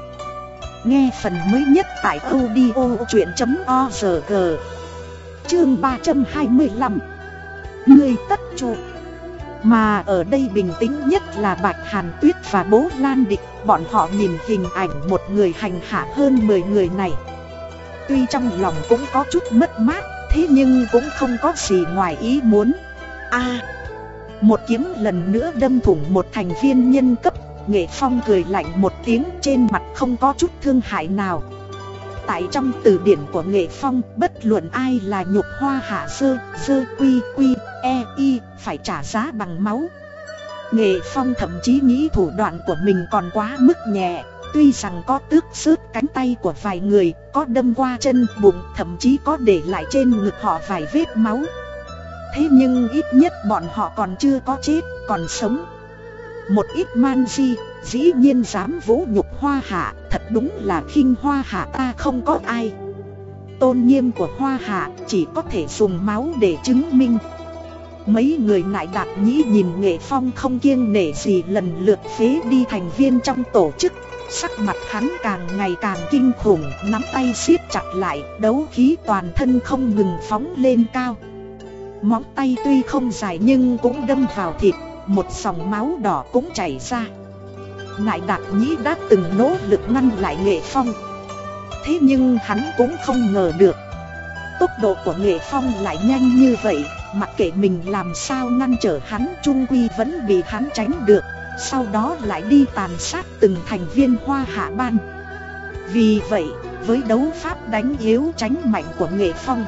Nghe phần mới nhất tại audio chuyện.org Chương 325 Người tất trụ mà ở đây bình tĩnh nhất là Bạch Hàn Tuyết và bố Lan Địch. Bọn họ nhìn hình ảnh một người hành hạ hơn 10 người này. Tuy trong lòng cũng có chút mất mát Thế nhưng cũng không có gì ngoài ý muốn. A Một kiếm lần nữa đâm thủng một thành viên nhân cấp. Nghệ Phong cười lạnh một tiếng trên mặt không có chút thương hại nào. Tại trong từ điển của Nghệ Phong bất luận ai là nhục hoa hạ sơ, sơ quy quy E, y phải trả giá bằng máu. Nghệ Phong thậm chí nghĩ thủ đoạn của mình còn quá mức nhẹ Tuy rằng có tước xước cánh tay của vài người Có đâm qua chân, bụng Thậm chí có để lại trên ngực họ vài vết máu. Thế nhưng ít nhất bọn họ còn chưa có chết, còn sống. Một ít man di, dĩ nhiên dám vũ nhục hoa hạ Thật đúng là khinh hoa hạ ta không có ai. Tôn nghiêm của hoa hạ chỉ có thể dùng máu để chứng minh. Mấy người nại đạt nhĩ nhìn nghệ phong không kiêng nể gì lần lượt phế đi thành viên trong tổ chức. Sắc mặt hắn càng ngày càng kinh khủng, nắm tay siết chặt lại, đấu khí toàn thân không ngừng phóng lên cao. Móng tay tuy không dài nhưng cũng đâm vào thịt, một dòng máu đỏ cũng chảy ra. Nại đạt nhĩ đã từng nỗ lực ngăn lại nghệ phong. Thế nhưng hắn cũng không ngờ được Tốc độ của nghệ phong lại nhanh như vậy Mặc kệ mình làm sao ngăn trở hắn Trung Quy vẫn bị hắn tránh được Sau đó lại đi tàn sát từng thành viên hoa hạ ban. Vì vậy, với đấu pháp đánh yếu tránh mạnh của nghệ phong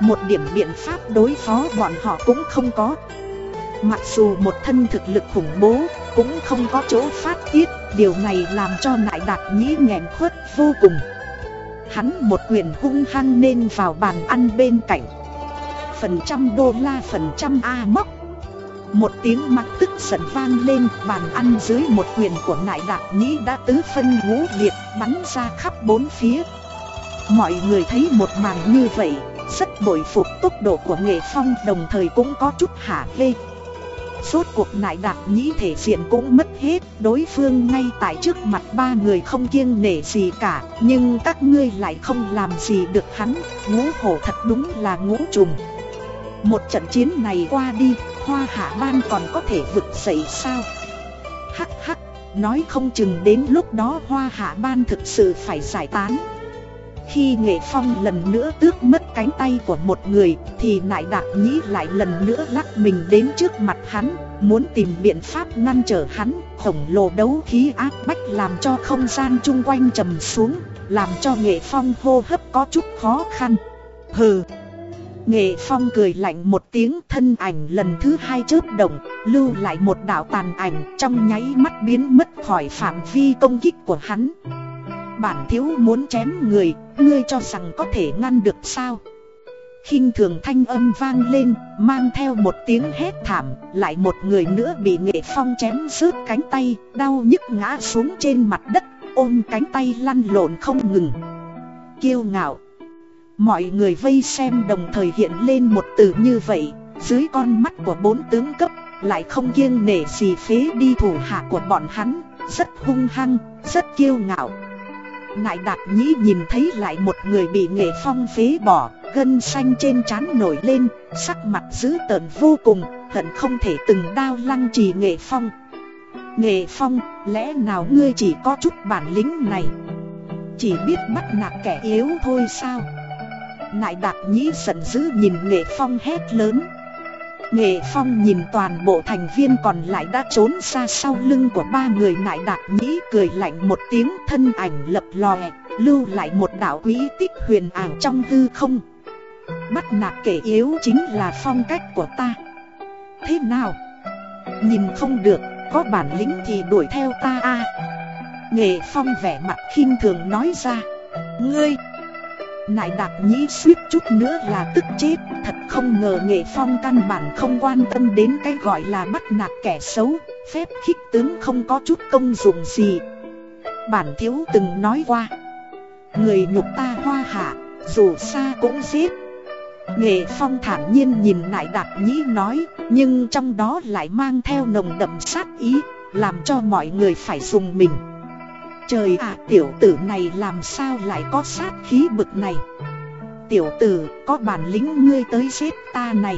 Một điểm biện pháp đối phó bọn họ cũng không có. Mặc dù một thân thực lực khủng bố cũng không có chỗ phát tiết Điều này làm cho nại đạt nhĩ nghẹn khuất vô cùng. Hắn một quyền hung hăng nên vào bàn ăn bên cạnh. Phần trăm đô la, phần trăm A móc. Một tiếng mắc tức giận vang lên, Bàn ăn dưới một quyền của nại đạc nhĩ đã tứ phân ngũ liệt, Bắn ra khắp bốn phía. Mọi người thấy một màn như vậy, Rất bội phục tốc độ của nghệ phong, Đồng thời cũng có chút hả hê. Rốt cuộc nại đạt nhĩ thể diện cũng mất hết, Đối phương ngay tại trước mặt ba người không kiêng nể gì cả, Nhưng các ngươi lại không làm gì được hắn, Ngũ hổ thật đúng là ngũ trùng. Một trận chiến này qua đi, Hoa hạ ban còn có thể vực dậy sao? Hắc hắc, Nói không chừng đến lúc đó hoa hạ ban thực sự phải giải tán khi nghệ phong lần nữa tước mất cánh tay của một người, Thì nại Đạc nhĩ lại lần nữa lắc mình đến trước mặt hắn, Muốn tìm biện pháp ngăn trở hắn, Khổng lồ đấu khí áp bách làm cho không gian chung quanh trầm xuống, Làm cho nghệ phong hô hấp có chút khó khăn. Hừ! Nghệ phong cười lạnh một tiếng, thân ảnh lần thứ hai chớp động, Lưu lại một đạo tàn ảnh trong nháy mắt biến mất khỏi phạm vi công kích của hắn. Bản thiếu muốn chém người, ngươi cho rằng có thể ngăn được sao? khinh thường thanh âm vang lên, mang theo một tiếng hét thảm, lại một người nữa bị nghệ phong chém rớt cánh tay, đau nhức ngã xuống trên mặt đất, ôm cánh tay lăn lộn không ngừng. Kiêu ngạo. Mọi người vây xem đồng thời hiện lên một từ như vậy, dưới con mắt của bốn tướng cấp, lại không kiêng nể gì phế đi thủ hạ của bọn hắn, rất hung hăng, rất kiêu ngạo. Nại đạt nhĩ nhìn thấy lại một người bị nghệ phong phế bỏ, Gân xanh trên trán nổi lên, Sắc mặt dữ tợn vô cùng, Hận không thể từng đao lăng trì nghệ phong. Nghệ phong, lẽ nào ngươi chỉ có chút bản lĩnh này? Chỉ biết bắt nạt kẻ yếu thôi sao? Nại đạt nhĩ giận dữ nhìn nghệ phong hét lớn. Nghệ Phong nhìn toàn bộ thành viên còn lại đã trốn ra sau lưng của ba người nại đạt nhĩ cười lạnh một tiếng thân ảnh lập lòe, lưu lại một đạo quý tích huyền ảo trong hư không. Bắt nạt kẻ yếu chính là phong cách của ta. Thế nào? Nhìn không được, có bản lĩnh thì đuổi theo ta a. Nghệ Phong vẻ mặt khinh thường nói ra. Ngươi! Nại đạt nhĩ suýt chút nữa là tức chết. Thật không ngờ nghệ phong căn bản không quan tâm đến cái gọi là bắt nạt kẻ xấu. Phép khích tướng không có chút công dụng gì. Bản thiếu từng nói qua. Người nhục ta hoa hạ, Dù xa cũng giết. Nghệ phong thản nhiên nhìn nại đạt nhĩ nói, Nhưng trong đó lại mang theo nồng đậm sát ý, Làm cho mọi người phải dùng mình. Trời ạ, tiểu tử này làm sao lại có sát khí bực này? Tiểu tử, có bản lĩnh ngươi tới giết ta này.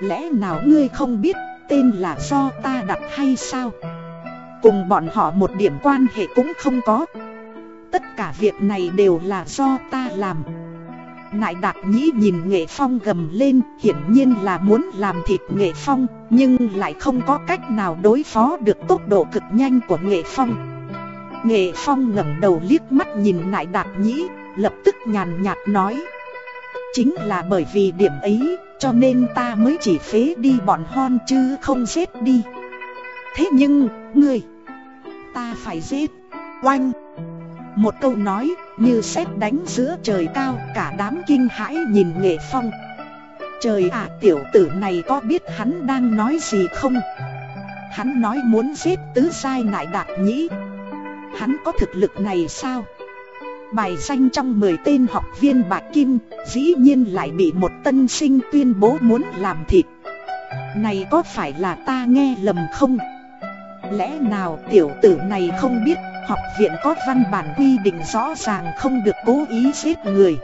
Lẽ nào ngươi không biết tên là do ta đặt hay sao? Cùng bọn họ một điểm quan hệ cũng không có. Tất cả việc này đều là do ta làm. Nại đạt nhĩ nhìn nghệ phong gầm lên, Hiển nhiên là muốn làm thịt nghệ phong, Nhưng lại không có cách nào đối phó được tốc độ cực nhanh của nghệ phong. Nghệ Phong ngẩng đầu liếc mắt nhìn Nại Đạt Nhĩ, lập tức nhàn nhạt nói. Chính là bởi vì điểm ấy, cho nên ta mới chỉ phế đi bọn hon chứ không giết đi. Thế nhưng, ngươi, ta phải giết, oanh! Một câu nói như sét đánh giữa trời cao cả đám kinh hãi nhìn Nghệ Phong. Trời ạ tiểu tử này có biết hắn đang nói gì không? Hắn nói muốn giết tứ sai nại đạt nhĩ. Hắn có thực lực này sao? Bài danh trong 10 tên học viên bạc Kim Dĩ nhiên lại bị một tân sinh tuyên bố muốn làm thịt Này có phải là ta nghe lầm không? Lẽ nào tiểu tử này không biết Học viện có văn bản quy định rõ ràng không được cố ý giết người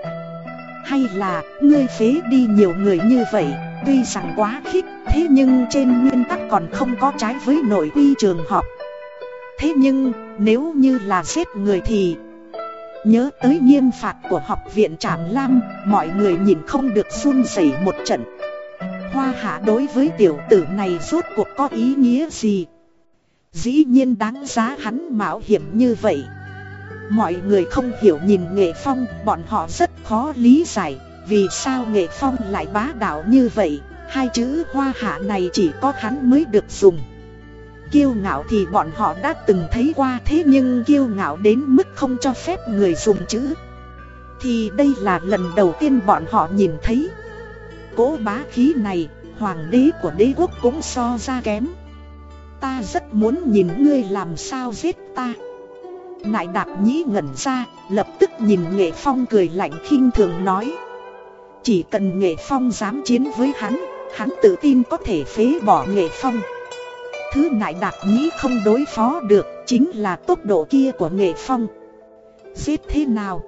Hay là ngươi phế đi nhiều người như vậy, Tuy rằng quá khích, Thế nhưng trên nguyên tắc còn không có trái với nội quy trường học Thế nhưng, nếu như là giết người thì Nhớ tới nghiêm phạt của học viện Trạm Lam Mọi người nhìn không được run rẩy một trận. Hoa hạ đối với tiểu tử này rốt cuộc có ý nghĩa gì? Dĩ nhiên đáng giá hắn mạo hiểm như vậy. Mọi người không hiểu nhìn nghệ phong Bọn họ rất khó lý giải Vì sao nghệ phong lại bá đạo như vậy? Hai chữ hoa hạ này chỉ có hắn mới được dùng. Kiêu ngạo thì bọn họ đã từng thấy qua thế nhưng kiêu ngạo đến mức không cho phép người dùng chữ. Thì đây là lần đầu tiên bọn họ nhìn thấy. Cố bá khí này, hoàng đế của đế quốc cũng so ra kém. Ta rất muốn nhìn ngươi làm sao giết ta. Nại đạp nhĩ ngẩn ra, lập tức nhìn nghệ phong cười lạnh khinh thường nói. Chỉ cần nghệ phong dám chiến với hắn, hắn tự tin có thể phế bỏ nghệ phong. Thứ nại đạt nhĩ không đối phó được, chính là tốc độ kia của nghệ phong. Giết thế nào?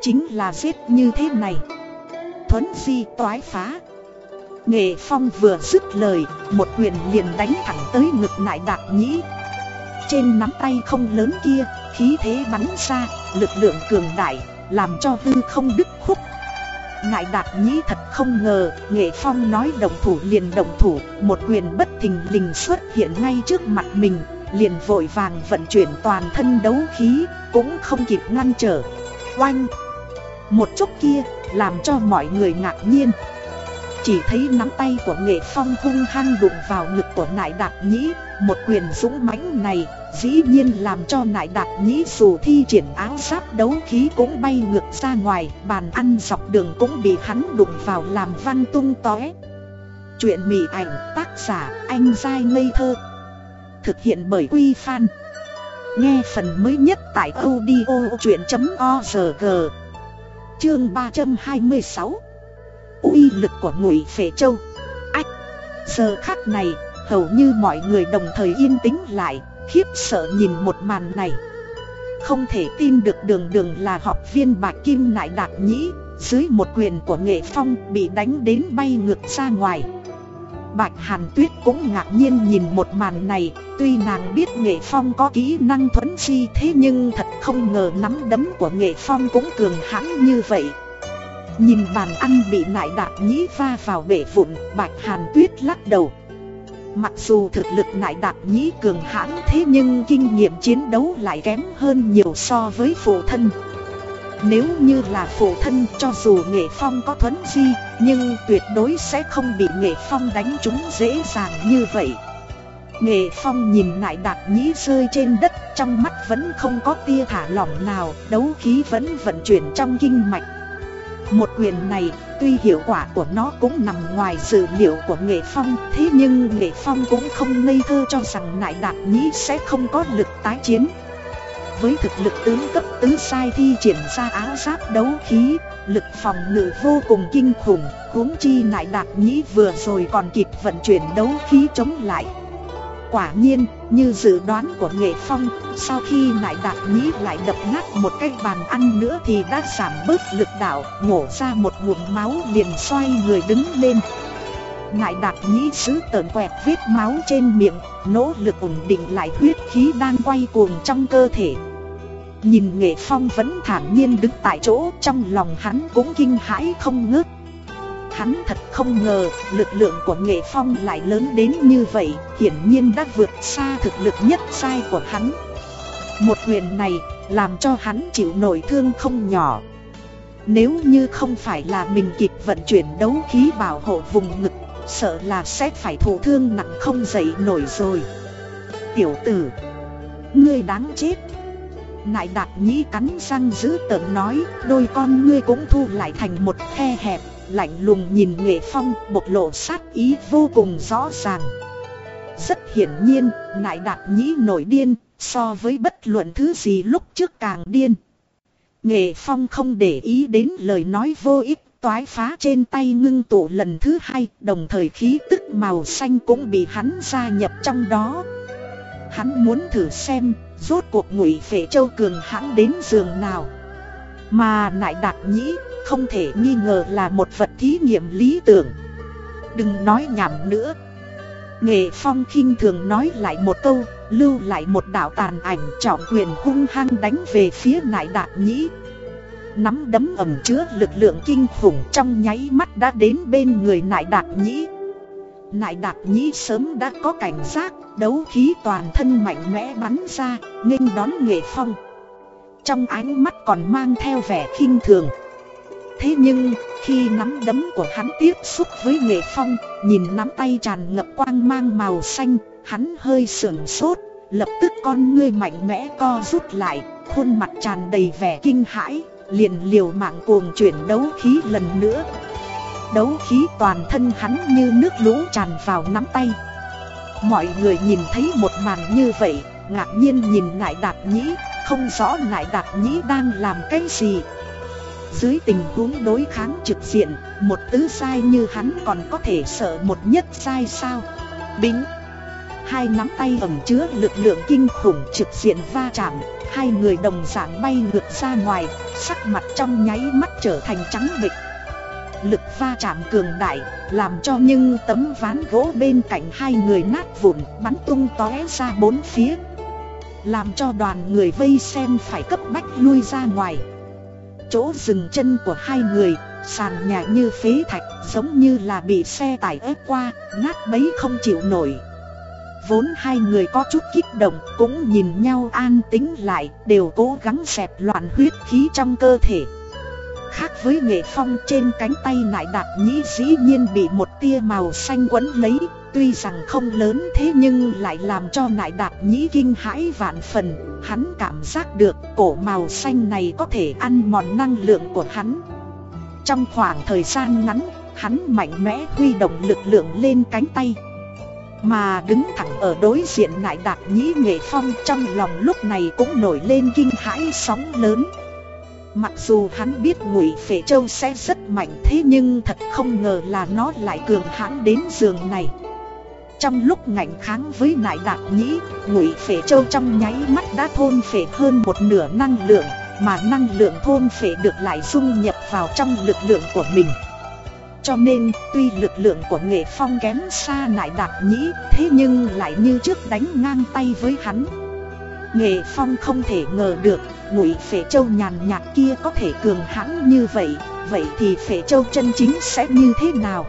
Chính là giết như thế này. Thuấn di toái phá. Nghệ phong vừa dứt lời, Một quyền liền đánh thẳng tới ngực nại đạt nhĩ Trên nắm tay không lớn kia, Khí thế bắn ra, Lực lượng cường đại, Làm cho hư không đứt khúc Ngại đạt nhĩ thật không ngờ, Nghệ phong nói động thủ liền động thủ, Một quyền bất thình lình xuất hiện ngay trước mặt mình, Liền vội vàng vận chuyển toàn thân đấu khí, Cũng không kịp ngăn trở. Oanh! Một chút kia, làm cho mọi người ngạc nhiên. Chỉ thấy nắm tay của nghệ phong hung hăng đụng vào ngực của nại đạt nhĩ. Một quyền dũng mãnh này dĩ nhiên làm cho nại đạt nhĩ dù thi triển áo giáp đấu khí cũng bay ngược ra ngoài, Bàn ăn dọc đường cũng bị hắn đụng vào làm văng tung tóe. Chuyện mỉ ảnh tác giả anh dai ngây thơ. Thực hiện bởi Quy Phan. Nghe phần mới nhất tại audio chuyện.org Chương 326 uy lực của ngụy phệ châu. Ách, Giờ khắc này, hầu như mọi người đồng thời yên tĩnh lại, Khiếp sợ nhìn một màn này. Không thể tin được đường đường là học viên bạc kim nại đạt nhĩ, Dưới một quyền của nghệ phong bị đánh đến bay ngược ra ngoài. Bạch Hàn Tuyết cũng ngạc nhiên nhìn một màn này, Tuy nàng biết Nghệ Phong có kỹ năng thuấn di thế nhưng thật không ngờ nắm đấm của Nghệ Phong cũng cường hãn như vậy. Nhìn bàn ăn bị nại đạp nhĩ va vào bể vụn, Bạch Hàn Tuyết lắc đầu. Mặc dù thực lực nại đạp nhĩ cường hãn thế nhưng kinh nghiệm chiến đấu lại kém hơn nhiều so với phụ thân. Nếu như là phụ thân, cho dù nghệ phong có thuấn di, Nhưng tuyệt đối sẽ không bị nghệ phong đánh trúng dễ dàng như vậy. Nghệ phong nhìn nại đạp nhĩ rơi trên đất, Trong mắt vẫn không có tia thả lỏng nào, Đấu khí vẫn vận chuyển trong kinh mạch một quyền này, tuy hiệu quả của nó cũng nằm ngoài dự liệu của Nghệ Phong Thế nhưng Nghệ Phong cũng không ngây thơ cho rằng Nại Đạt Nhĩ sẽ không có lực tái chiến. Với thực lực tướng cấp tứ sai thi triển ra áo giáp đấu khí Lực phòng ngự vô cùng kinh khủng huống chi Nại Đạt Nhĩ vừa rồi còn kịp vận chuyển đấu khí chống lại. Quả nhiên, như dự đoán của Nghệ Phong, sau khi nại đạt nhĩ lại đập nát một cái bàn ăn nữa thì đã giảm bớt lực đạo, nhổ ra một ngụm máu liền xoay người đứng lên. Nại đạt nhĩ sứ tợn quẹt vết máu trên miệng, nỗ lực ổn định lại huyết khí đang quay cuồng trong cơ thể. Nhìn Nghệ Phong vẫn thản nhiên đứng tại chỗ trong lòng hắn cũng kinh hãi không ngớt. Hắn thật không ngờ, lực lượng của nghệ phong lại lớn đến như vậy, Hiển nhiên đã vượt xa thực lực nhất sai của hắn. Một quyền này, làm cho hắn chịu nổi thương không nhỏ. Nếu như không phải là mình kịp vận chuyển đấu khí bảo hộ vùng ngực, Sợ là sẽ phải thụ thương nặng không dậy nổi rồi. Tiểu tử, Ngươi đáng chết. Nại đạt nhĩ cắn răng giữ tợn nói, Đôi con ngươi cũng thu lại thành một khe hẹp lạnh lùng nhìn nghệ phong bộc lộ sát ý vô cùng rõ ràng. Rất hiển nhiên, nại đạt nhĩ nổi điên, so với bất luận thứ gì lúc trước càng điên. Nghệ phong không để ý đến lời nói vô ích toái phá trên tay ngưng tụ lần thứ hai Đồng thời khí tức màu xanh cũng bị hắn gia nhập trong đó. Hắn muốn thử xem rốt cuộc ngụy phệ châu cường hãn đến giường nào. Mà nại đạt nhĩ không thể nghi ngờ là một vật thí nghiệm lý tưởng. Đừng nói nhảm nữa. Nghệ Phong khinh thường nói lại một câu, Lưu lại một đạo tàn ảnh trọng quyền hung hăng đánh về phía nại đạt nhĩ. Nắm đấm ẩm chứa lực lượng kinh khủng trong nháy mắt đã đến bên người nại đạt nhĩ. Nại đạt nhĩ sớm đã có cảnh giác, Đấu khí toàn thân mạnh mẽ bắn ra, nghênh đón nghệ phong. Trong ánh mắt còn mang theo vẻ khinh thường Thế nhưng, khi nắm đấm của hắn tiếp xúc với nghệ phong, nhìn nắm tay tràn ngập quang mang màu xanh, hắn hơi sưởng sốt, lập tức con ngươi mạnh mẽ co rút lại, khuôn mặt tràn đầy vẻ kinh hãi, liền liều mạng cuồng chuyển đấu khí lần nữa. Đấu khí toàn thân hắn như nước lũ tràn vào nắm tay. Mọi người nhìn thấy một màn như vậy, ngạc nhiên nhìn lại đạt nhĩ, không rõ lại đạt nhĩ đang làm cái gì. Dưới tình huống đối kháng trực diện, Một tứ sai như hắn còn có thể sợ một nhất sai sao? Bính. Hai nắm tay ẩm chứa lực lượng kinh khủng trực diện va chạm, Hai người đồng dạng bay ngược ra ngoài, Sắc mặt trong nháy mắt trở thành trắng bệch. Lực va chạm cường đại, Làm cho những tấm ván gỗ bên cạnh hai người nát vụn, Bắn tung tóe ra bốn phía. Làm cho đoàn người vây xem phải cấp bách lui ra ngoài. Chỗ dừng chân của hai người, Sàn nhà như phế thạch, Giống như là bị xe tải ép qua Nát bấy không chịu nổi. Vốn hai người có chút kích động, Cũng nhìn nhau an tính lại, Đều cố gắng xẹp loạn huyết khí trong cơ thể. Khác với nghệ phong trên cánh tay nại đạt nhĩ dĩ nhiên bị một tia màu xanh quấn lấy Tuy rằng không lớn thế nhưng lại làm cho nại đạt nhĩ kinh hãi vạn phần. Hắn cảm giác được cổ màu xanh này có thể ăn mòn năng lượng của hắn. Trong khoảng thời gian ngắn, hắn mạnh mẽ huy động lực lượng lên cánh tay. Mà đứng thẳng ở đối diện nại đạt nhĩ nghệ phong trong lòng lúc này cũng nổi lên kinh hãi sóng lớn. Mặc dù hắn biết ngụy phệ châu sẽ rất mạnh thế nhưng thật không ngờ là nó lại cường hãn đến giường này. Trong lúc ngạnh kháng với nại đạt nhĩ, ngụy phệ châu trong nháy mắt đã thôn phệ hơn một nửa năng lượng Mà năng lượng thôn phệ được lại dung nhập vào trong lực lượng của mình. Cho nên tuy lực lượng của nghệ phong kém xa nại đạt nhĩ Thế nhưng lại như trước đánh ngang tay với hắn. Nghệ phong không thể ngờ được ngụy phệ châu nhàn nhạt kia có thể cường hãn như vậy Vậy thì phệ châu chân chính sẽ như thế nào?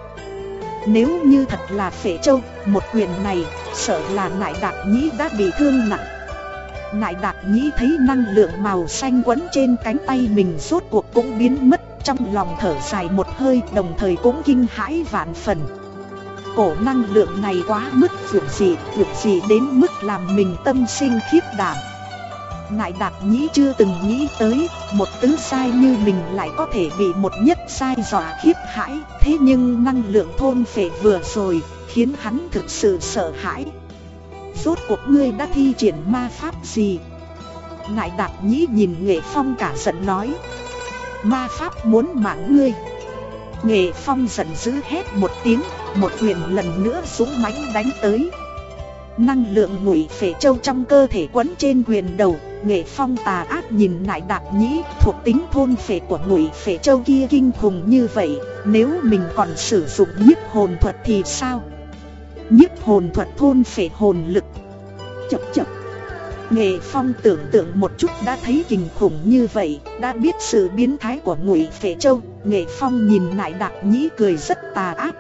Nếu như thật là phệ châu Một quyền này sợ là nại đạt nhĩ đã bị thương nặng. Nại đạt nhĩ thấy năng lượng màu xanh quấn trên cánh tay mình rốt cuộc cũng biến mất trong lòng thở dài một hơi đồng thời cũng kinh hãi vạn phần. Cổ năng lượng này quá mức vượt dị, vượt dị đến mức làm mình tâm sinh khiếp đảm. Nại đạt nhĩ chưa từng nghĩ tới, Một tứ sai như mình lại có thể bị một nhất sai dọa khiếp hãi. Thế nhưng năng lượng thôn phệ vừa rồi, Khiến hắn thực sự sợ hãi. Rốt cuộc ngươi đã thi triển ma pháp gì? Nại đạt nhĩ nhìn nghệ phong cả giận nói. Ma pháp muốn mạng ngươi. Nghệ phong giận dữ hét một tiếng, Một quyền lần nữa súng mãnh đánh tới. Năng lượng ngụy phệ châu trong cơ thể quấn trên quyền đầu Nghệ phong tà ác nhìn lại đạt nhĩ Thuộc tính thôn phệ của ngụy phệ châu kia kinh khủng như vậy Nếu mình còn sử dụng nhiếp hồn thuật thì sao? Nhiếp hồn thuật thôn phệ hồn lực. Chập chập. Nghệ Phong tưởng tượng một chút đã thấy kinh khủng như vậy, đã biết sự biến thái của Ngụy Phệ Châu, Nghệ Phong nhìn lại Đạc Nhĩ cười rất tà ác.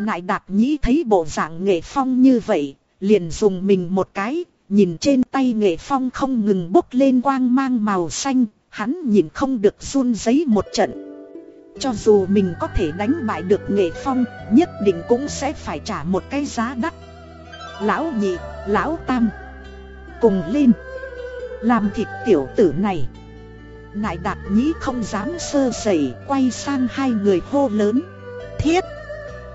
Nại Đạc Nhĩ thấy bộ dạng Nghệ Phong như vậy, liền dùng mình một cái, nhìn trên tay Nghệ Phong không ngừng bốc lên quang mang màu xanh, hắn nhìn không được run giấy một trận. Cho dù mình có thể đánh bại được Nghệ Phong, nhất định cũng sẽ phải trả một cái giá đắt. Lão nhị, lão tam cùng lên Làm thịt tiểu tử này Nại đạt nhĩ không dám sơ sẩy Quay sang hai người hô lớn Thiết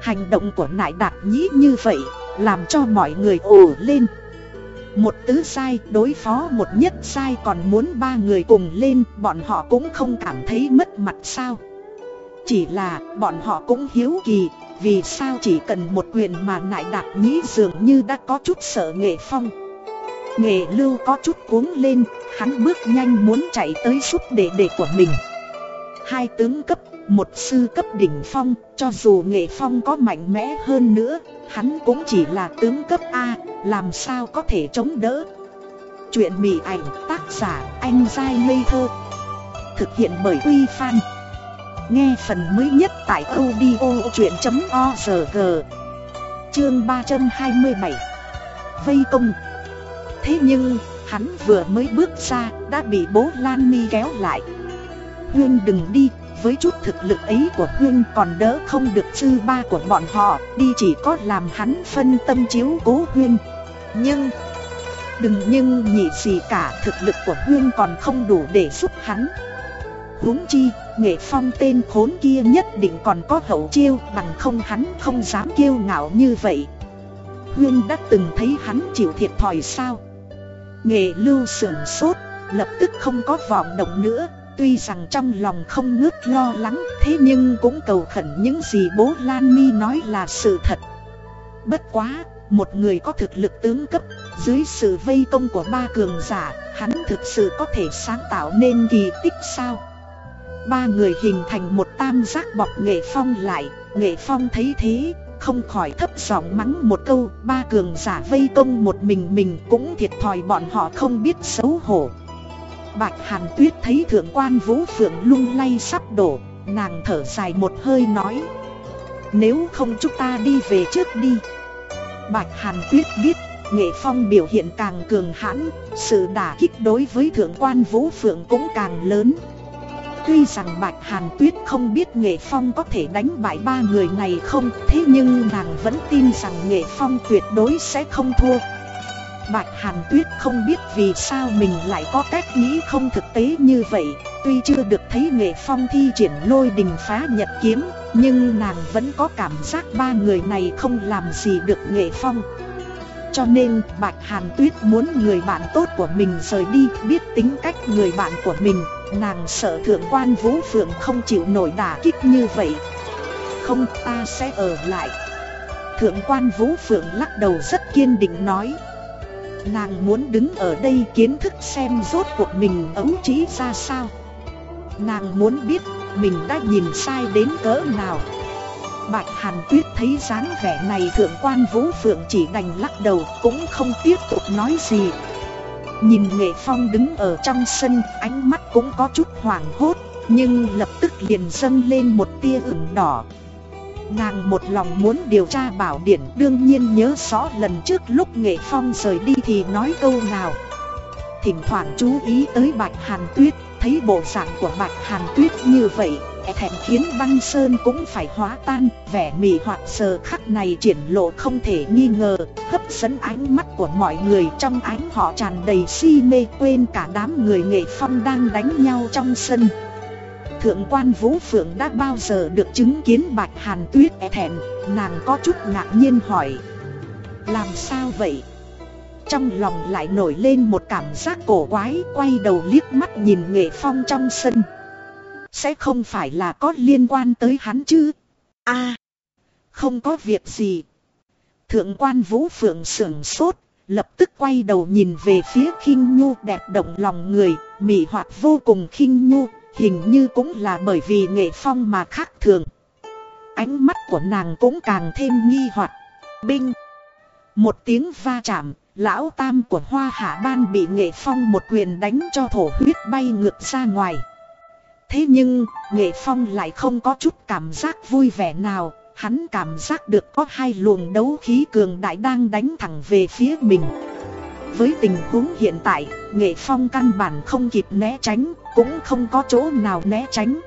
Hành động của nại đạt nhĩ như vậy làm cho mọi người ồ lên. Một tứ sai đối phó một nhất sai còn muốn ba người cùng lên Bọn họ cũng không cảm thấy mất mặt sao? Chỉ là bọn họ cũng hiếu kỳ Vì sao chỉ cần một quyền mà nại đạt nhĩ dường như đã có chút sợ nghệ phong? Nghệ lưu có chút cuống lên, hắn bước nhanh muốn chạy tới giúp đệ đệ của mình. Hai tướng cấp, một sư cấp đỉnh phong, cho dù nghệ phong có mạnh mẽ hơn nữa, hắn cũng chỉ là tướng cấp A, làm sao có thể chống đỡ. Chuyện mỉ ảnh tác giả anh dai ngây thơ. Thực hiện bởi Uy Fan Nghe phần mới nhất tại audio chuyện.org Chương 327 Vây công. Thế nhưng, hắn vừa mới bước ra, đã bị bố Lan Mi kéo lại. Huyên đừng đi, với chút thực lực ấy của Huyên còn đỡ không được sư ba của bọn họ, đi chỉ có làm hắn phân tâm chiếu cố Huyên. Nhưng, đừng nhưng nhị gì cả thực lực của Huyên còn không đủ để giúp hắn. huống chi, nghệ phong tên khốn kia nhất định còn có hậu chiêu bằng không hắn không dám kiêu ngạo như vậy. Huyên đã từng thấy hắn chịu thiệt thòi sao? Nghệ lưu sườn sốt, lập tức không có vọng động nữa, Tuy rằng trong lòng không ngớt lo lắng Thế nhưng cũng cầu khẩn những gì bố Lan Mi nói là sự thật. Bất quá, một người có thực lực tướng cấp Dưới sự vây công của ba cường giả Hắn thực sự có thể sáng tạo nên kỳ tích sao? Ba người hình thành một tam giác bọc nghệ phong lại Nghệ phong thấy thế không khỏi thấp giọng mắng một câu Ba cường giả vây công một mình mình cũng thiệt thòi bọn họ không biết xấu hổ. Bạch Hàn Tuyết thấy thượng quan Vũ Phượng lung lay sắp đổ, Nàng thở dài một hơi nói, Nếu không chúng ta đi về trước đi. Bạch Hàn Tuyết biết, Nghệ Phong biểu hiện càng cường hãn, Sự đả kích đối với thượng quan Vũ Phượng cũng càng lớn. Tuy rằng Bạch Hàn Tuyết không biết Nghệ Phong có thể đánh bại ba người này không, Thế nhưng nàng vẫn tin rằng Nghệ Phong tuyệt đối sẽ không thua. Bạch Hàn Tuyết không biết vì sao mình lại có cách nghĩ không thực tế như vậy. Tuy chưa được thấy Nghệ Phong thi triển lôi đình phá nhật kiếm, Nhưng nàng vẫn có cảm giác ba người này không làm gì được Nghệ Phong. Cho nên, Bạch Hàn Tuyết muốn người bạn tốt của mình rời đi, Biết tính cách người bạn của mình. Nàng sợ thượng quan Vũ Phượng không chịu nổi đả kích như vậy. Không, ta sẽ ở lại. Thượng quan Vũ Phượng lắc đầu rất kiên định nói. Nàng muốn đứng ở đây kiến thức xem rốt cuộc mình ấu trí ra sao. Nàng muốn biết mình đã nhìn sai đến cỡ nào. Bạch Hàn Tuyết thấy dáng vẻ này thượng quan Vũ Phượng chỉ đành lắc đầu cũng không tiếp tục nói gì. Nhìn Nghệ Phong đứng ở trong sân, ánh mắt cũng có chút hoảng hốt, Nhưng lập tức liền dâng lên một tia ửng đỏ. Nàng một lòng muốn điều tra bảo điển đương nhiên nhớ rõ lần trước lúc Nghệ Phong rời đi thì nói câu nào. Thỉnh thoảng chú ý tới Bạch Hàn Tuyết, Thấy bộ dạng của Bạch Hàn Tuyết như vậy E thẹn khiến băng sơn cũng phải hóa tan, Vẻ mị hoặc giờ khắc này triển lộ không thể nghi ngờ, Hấp dẫn ánh mắt của mọi người Trong ánh họ tràn đầy si mê Quên cả đám người nghệ phong đang đánh nhau trong sân. Thượng quan Vũ Phượng đã bao giờ được chứng kiến Bạch Hàn Tuyết e thẹn? Nàng có chút ngạc nhiên hỏi. Làm sao vậy? Trong lòng lại nổi lên một cảm giác cổ quái, Quay đầu liếc mắt nhìn nghệ phong trong sân. Sẽ không phải là có liên quan tới hắn chứ? A, không có việc gì. Thượng quan Vũ Phượng sưởng sốt, Lập tức quay đầu nhìn về phía khinh nhu, đẹp động lòng người, Mị hoạt vô cùng khinh nhu. Hình như cũng là bởi vì nghệ phong mà khác thường. Ánh mắt của nàng cũng càng thêm nghi hoặc. Binh. Một tiếng va chạm, Lão tam của hoa hạ ban bị nghệ phong một quyền đánh cho thổ huyết bay ngược ra ngoài. Thế nhưng, nghệ phong lại không có chút cảm giác vui vẻ nào. Hắn cảm giác được có hai luồng đấu khí cường đại đang đánh thẳng về phía mình với tình huống hiện tại, nghệ phong căn bản không kịp né tránh, cũng không có chỗ nào né tránh.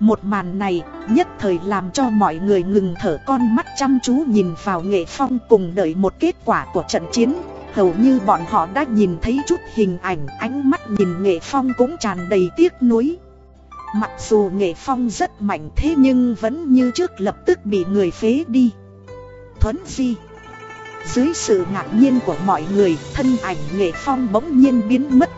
Một màn này nhất thời làm cho mọi người ngừng thở con mắt chăm chú nhìn vào nghệ phong cùng đợi một kết quả của trận chiến. Hầu như bọn họ đã nhìn thấy chút hình ảnh ánh mắt nhìn nghệ phong cũng tràn đầy tiếc nuối. Mặc dù nghệ phong rất mạnh thế nhưng vẫn như trước lập tức bị người phế đi. Thuấn di dưới sự ngạc nhiên của mọi người, thân ảnh nghệ phong bỗng nhiên biến mất.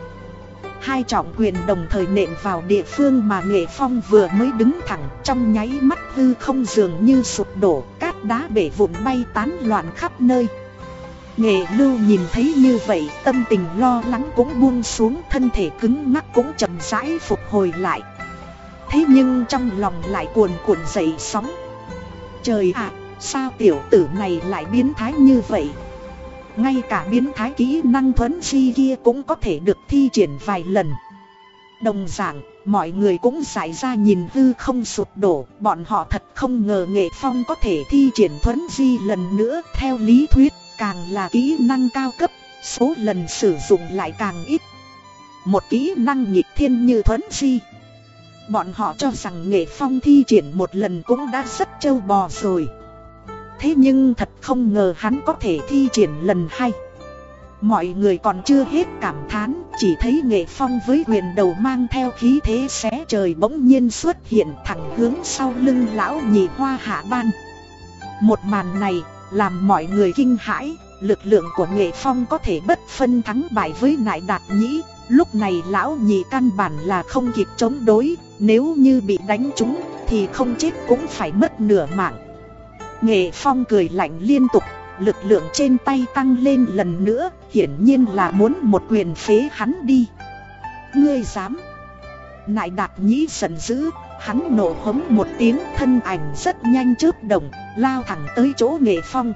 Hai trọng quyền đồng thời nện vào địa phương mà nghệ phong vừa mới đứng thẳng trong nháy mắt hư không dường như sụp đổ, cát đá bể vụn bay tán loạn khắp nơi. Nghệ lưu nhìn thấy như vậy, tâm tình lo lắng cũng buông xuống, thân thể cứng ngắc cũng chậm rãi phục hồi lại. Thế nhưng trong lòng lại cuồn cuộn dậy sóng. Trời ạ! Sao tiểu tử này lại biến thái như vậy? Ngay cả biến thái kỹ năng thuấn di kia cũng có thể được thi triển vài lần. Đồng dạng, mọi người cũng giải ra nhìn hư không sụp đổ Bọn họ thật không ngờ nghệ phong có thể thi triển thuấn di lần nữa. Theo lý thuyết, càng là kỹ năng cao cấp, số lần sử dụng lại càng ít. Một kỹ năng nghịch thiên như thuấn di. Bọn họ cho rằng nghệ phong thi triển một lần cũng đã rất trâu bò rồi. Thế nhưng thật không ngờ hắn có thể thi triển lần hai. Mọi người còn chưa hết cảm thán Chỉ thấy nghệ phong với huyền đầu mang theo khí thế xé trời bỗng nhiên xuất hiện thẳng hướng sau lưng lão nhị hoa hạ ban. Một màn này làm mọi người kinh hãi Lực lượng của nghệ phong có thể bất phân thắng bại với nại đạt nhĩ. Lúc này lão nhị căn bản là không kịp chống đối, nếu như bị đánh trúng thì không chết cũng phải mất nửa mạng. Nghệ Phong cười lạnh liên tục, lực lượng trên tay tăng lên lần nữa, hiển nhiên là muốn một quyền phế hắn đi. Ngươi dám? Nại đạt nhĩ giận dữ, hắn nổ hống một tiếng thân ảnh rất nhanh chớp động, lao thẳng tới chỗ Nghệ Phong.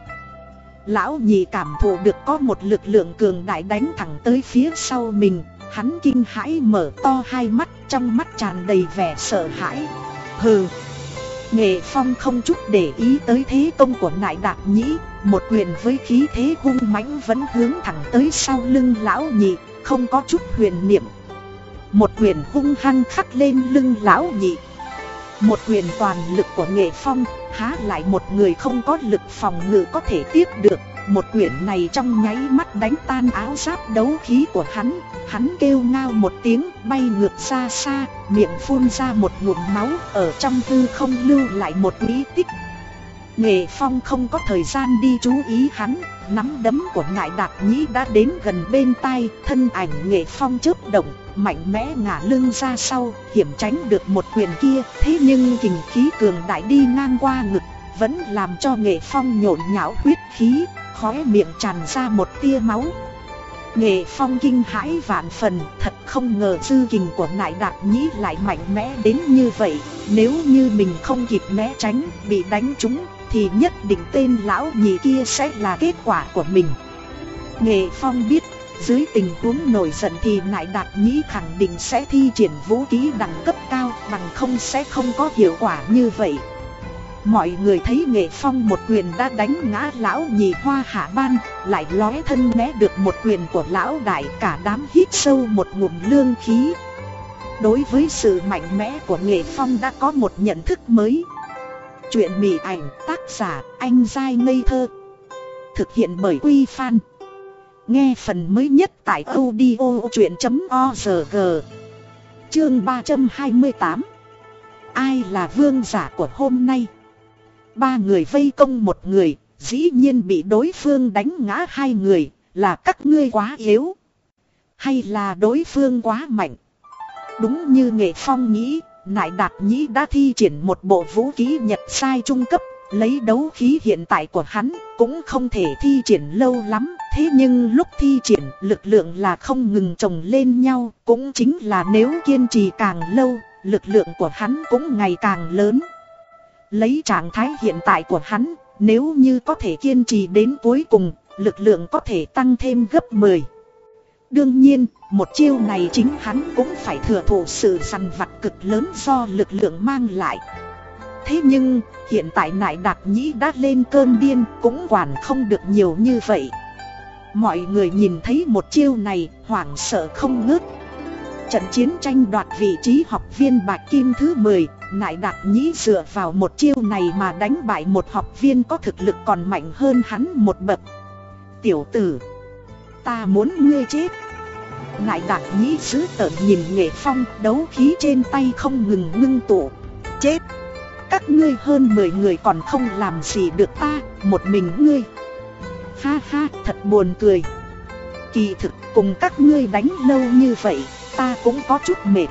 Lão nhị cảm thụ được có một lực lượng cường đại đánh thẳng tới phía sau mình, hắn kinh hãi mở to hai mắt, trong mắt tràn đầy vẻ sợ hãi. Hừ! Nghệ Phong không chút để ý tới thế công của nại đạp nhĩ, một quyền với khí thế hung mãnh vẫn hướng thẳng tới sau lưng lão nhị, không có chút huyền niệm. Một quyền hung hăng khắc lên lưng lão nhị. Một quyền toàn lực của Nghệ Phong, há lại một người không có lực phòng ngự có thể tiếp được. Một quyển này trong nháy mắt đánh tan áo giáp đấu khí của hắn. Hắn kêu ngao một tiếng, bay ngược xa xa, Miệng phun ra một ngụm máu Ở trong tư không lưu lại một bí tích. Nghệ Phong không có thời gian đi chú ý hắn, Nắm đấm của ngại đạt nhĩ đã đến gần bên tai, Thân ảnh Nghệ Phong chớp động, Mạnh mẽ ngả lưng ra sau, Hiểm tránh được một quyền kia, Thế nhưng kình khí cường đại đi ngang qua ngực vẫn làm cho Nghệ Phong nhộn nhão huyết khí, khóe miệng tràn ra một tia máu. Nghệ phong kinh hãi vạn phần, Thật không ngờ dư kình của nại đạt nhĩ lại mạnh mẽ đến như vậy. Nếu như mình không kịp né tránh, Bị đánh trúng, Thì nhất định tên lão nhị kia sẽ là kết quả của mình. Nghệ phong biết, dưới tình huống nổi giận thì nại đạt nhĩ khẳng định sẽ thi triển vũ khí đẳng cấp cao, Bằng không sẽ không có hiệu quả như vậy. Mọi người thấy nghệ phong một quyền đã đánh ngã lão nhị hoa hạ ban, Lại lóe thân né được một quyền của lão đại cả đám hít sâu một ngụm lương khí. Đối với sự mạnh mẽ của nghệ phong đã có một nhận thức mới. Chuyện mỉ ảnh tác giả anh dai ngây thơ. Thực hiện bởi Quy Phan. Nghe phần mới nhất tại audio chuyện.org Chương 328 Ai là vương giả của hôm nay? Ba người vây công một người, dĩ nhiên bị đối phương đánh ngã hai người, là các ngươi quá yếu. Hay là đối phương quá mạnh. Đúng như nghệ phong nghĩ, nại đạt nhĩ đã thi triển một bộ vũ khí nhật sai trung cấp, lấy đấu khí hiện tại của hắn, cũng không thể thi triển lâu lắm. Thế nhưng lúc thi triển lực lượng là không ngừng chồng lên nhau, cũng chính là nếu kiên trì càng lâu, lực lượng của hắn cũng ngày càng lớn. Lấy trạng thái hiện tại của hắn, nếu như có thể kiên trì đến cuối cùng, lực lượng có thể tăng thêm gấp 10. Đương nhiên, một chiêu này chính hắn cũng phải thừa thụ sự săn vặt cực lớn do lực lượng mang lại. Thế nhưng, hiện tại nại đặc nhĩ đã lên cơn điên cũng quản không được nhiều như vậy. Mọi người nhìn thấy một chiêu này, hoảng sợ không ngớt. Trận chiến tranh đoạt vị trí học viên bạch kim thứ 10, Nại Đạt Nhĩ dựa vào một chiêu này mà đánh bại một học viên có thực lực còn mạnh hơn hắn một bậc. Tiểu tử, ta muốn ngươi chết. Nại Đạt Nhĩ giữ tợn nhìn Nghệ Phong đấu khí trên tay không ngừng ngưng tụ. Chết! Các ngươi hơn 10 người còn không làm gì được ta, một mình ngươi. Ha ha, thật buồn cười. Kỳ thực cùng các ngươi đánh lâu như vậy, ta cũng có chút mệt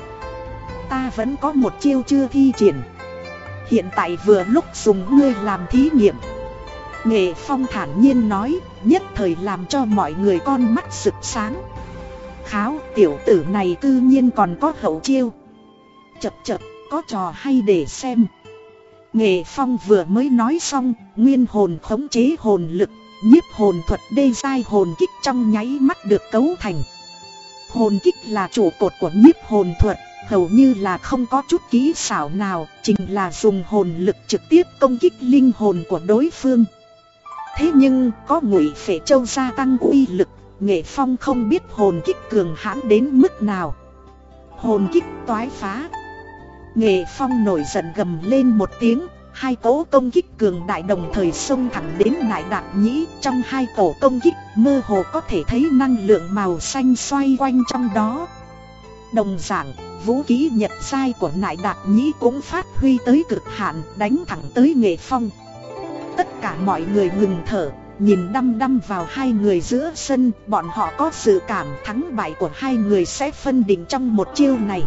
ta vẫn có một chiêu chưa thi triển. Hiện tại vừa lúc dùng ngươi làm thí nghiệm. Nghệ Phong thản nhiên nói, Nhất thời làm cho mọi người con mắt sực sáng. Kháo tiểu tử này cư nhiên còn có hậu chiêu. Chập chập, có trò hay để xem. Nghệ Phong vừa mới nói xong, Nguyên hồn khống chế hồn lực, Nhiếp hồn thuật đê dai hồn kích trong nháy mắt được cấu thành. Hồn kích là trụ cột của nhiếp hồn thuật hầu như là không có chút kỹ xảo nào, chính là dùng hồn lực trực tiếp công kích linh hồn của đối phương. Thế nhưng có ngụy phệ châu gia tăng uy lực, nghệ phong không biết hồn kích cường hãn đến mức nào. Hồn kích toái phá. Nghệ phong nổi giận gầm lên một tiếng, hai cỗ công kích cường đại đồng thời xông thẳng đến nại đạp nhĩ. Trong hai cổ công kích mơ hồ có thể thấy năng lượng màu xanh xoay quanh trong đó. Đồng dạng, vũ khí nhật sai của nại đạt nhĩ cũng phát huy tới cực hạn đánh thẳng tới nghệ phong. Tất cả mọi người ngừng thở, nhìn đăm đăm vào hai người giữa sân Bọn họ có sự cảm thắng bại của hai người sẽ phân định trong một chiêu này.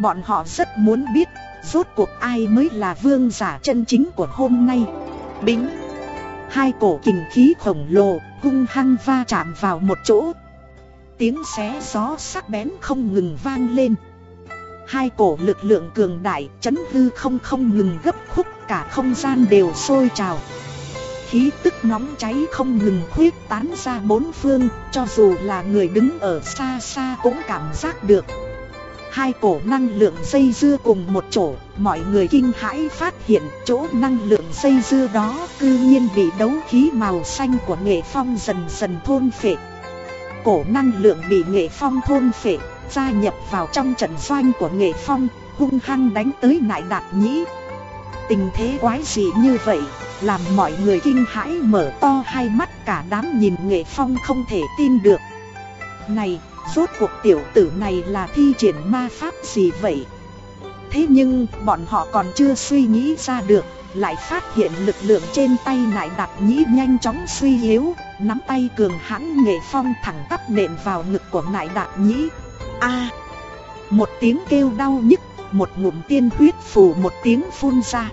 Bọn họ rất muốn biết Rốt cuộc ai mới là vương giả chân chính của hôm nay. Bính. Hai cổ kình khí khổng lồ hung hăng va chạm vào một chỗ Tiếng xé gió sắc bén không ngừng vang lên. Hai cổ lực lượng cường đại chấn hư không không ngừng gấp khúc cả không gian đều sôi trào. Khí tức nóng cháy không ngừng khuyết tán ra bốn phương, Cho dù là người đứng ở xa xa cũng cảm giác được. Hai cổ năng lượng dây dưa cùng một chỗ, Mọi người kinh hãi phát hiện chỗ năng lượng dây dưa đó Cư nhiên bị đấu khí màu xanh của nghệ phong dần dần thôn phệ. Cổ năng lượng bị nghệ phong thôn phệ, Gia nhập vào trong trận doanh của nghệ phong, Hung hăng đánh tới nại đạt nhĩ. Tình thế quái dị như vậy, Làm mọi người kinh hãi mở to hai mắt, Cả đám nhìn nghệ phong không thể tin được. Này, Rốt cuộc tiểu tử này là thi triển ma pháp gì vậy? Thế nhưng, bọn họ còn chưa suy nghĩ ra được, Lại phát hiện lực lượng trên tay nại đặt nhĩ nhanh chóng suy yếu. Nắm tay cường hãn nghệ phong thẳng tắp nện vào ngực của nại đạt nhĩ. A. Một tiếng kêu đau nhức, Một ngụm tiên huyết phủ một tiếng phun ra.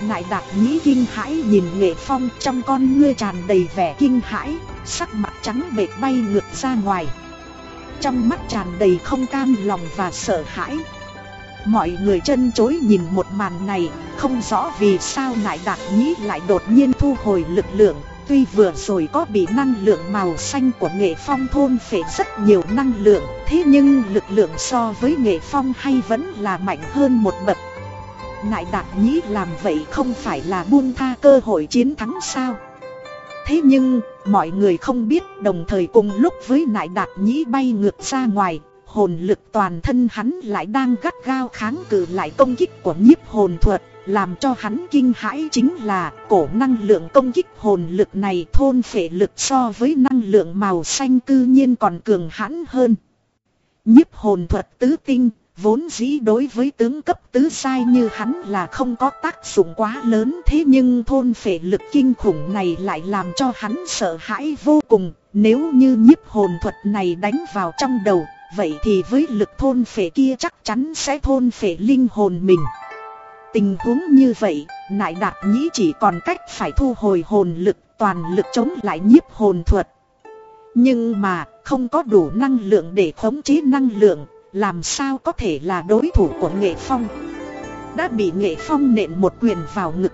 Nại đạt nhĩ kinh hãi nhìn nghệ phong trong con ngươi tràn đầy vẻ kinh hãi, Sắc mặt trắng bệt bay ngược ra ngoài. Trong mắt tràn đầy không cam lòng và sợ hãi. Mọi người chân chối nhìn một màn này, Không rõ vì sao nại đạt nhĩ lại đột nhiên thu hồi lực lượng. Tuy vừa rồi có bị năng lượng màu xanh của nghệ phong thôn phệ rất nhiều năng lượng Thế nhưng lực lượng so với nghệ phong hay vẫn là mạnh hơn một bậc Nại đạt nhĩ làm vậy không phải là buông tha cơ hội chiến thắng sao Thế nhưng, mọi người không biết đồng thời cùng lúc với nại đạt nhĩ bay ngược ra ngoài, hồn lực toàn thân hắn lại đang gắt gao kháng cự lại công kích của nhiếp hồn thuật. Làm cho hắn kinh hãi chính là cổ năng lượng công kích hồn lực này thôn phệ lực so với năng lượng màu xanh cư nhiên còn cường hãn hơn. Nhiếp hồn thuật tứ tinh, Vốn dĩ đối với tướng cấp tứ sai như hắn là không có tác dụng quá lớn thế nhưng thôn phệ lực kinh khủng này lại làm cho hắn sợ hãi vô cùng. Nếu như nhiếp hồn thuật này đánh vào trong đầu, vậy thì với lực thôn phệ kia chắc chắn sẽ thôn phệ linh hồn mình. Tình huống như vậy, nại đạt nhĩ chỉ còn cách phải thu hồi hồn lực toàn lực chống lại nhiếp hồn thuật. Nhưng mà, không có đủ năng lượng để khống chế năng lượng, làm sao có thể là đối thủ của nghệ phong? Đã bị nghệ phong nện một quyền vào ngực.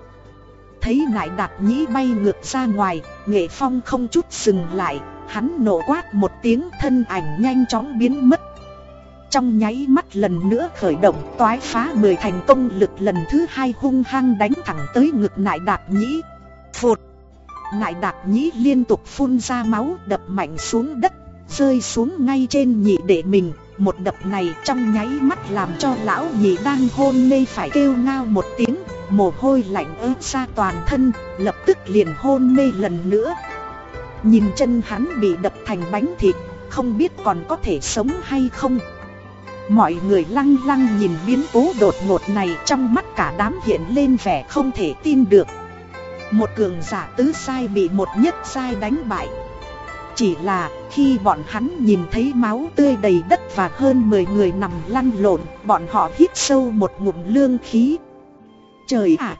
Thấy nại đạt nhĩ bay ngược ra ngoài Nghệ phong không chút dừng lại Hắn nổ quát một tiếng thân ảnh nhanh chóng biến mất. Trong nháy mắt lần nữa khởi động, toái phá mười thành công lực lần thứ hai hung hăng đánh thẳng tới ngực nại đạp nhĩ. Phụt! Nại đạp nhĩ liên tục phun ra máu đập mạnh xuống đất, Rơi xuống ngay trên nhị đệ mình. Một đập này trong nháy mắt làm cho lão nhị đang hôn mê phải kêu ngao một tiếng, Mồ hôi lạnh ướt ra toàn thân, Lập tức liền hôn mê lần nữa. Nhìn chân hắn bị đập thành bánh thịt, Không biết còn có thể sống hay không. Mọi người lăng lăng nhìn biến cố đột ngột này Trong mắt cả đám hiện lên vẻ không thể tin được Một cường giả tứ sai bị một nhất sai đánh bại chỉ là khi bọn hắn nhìn thấy máu tươi đầy đất và hơn 10 người nằm lăn lộn, bọn họ hít sâu một ngụm lương khí. Trời ạ!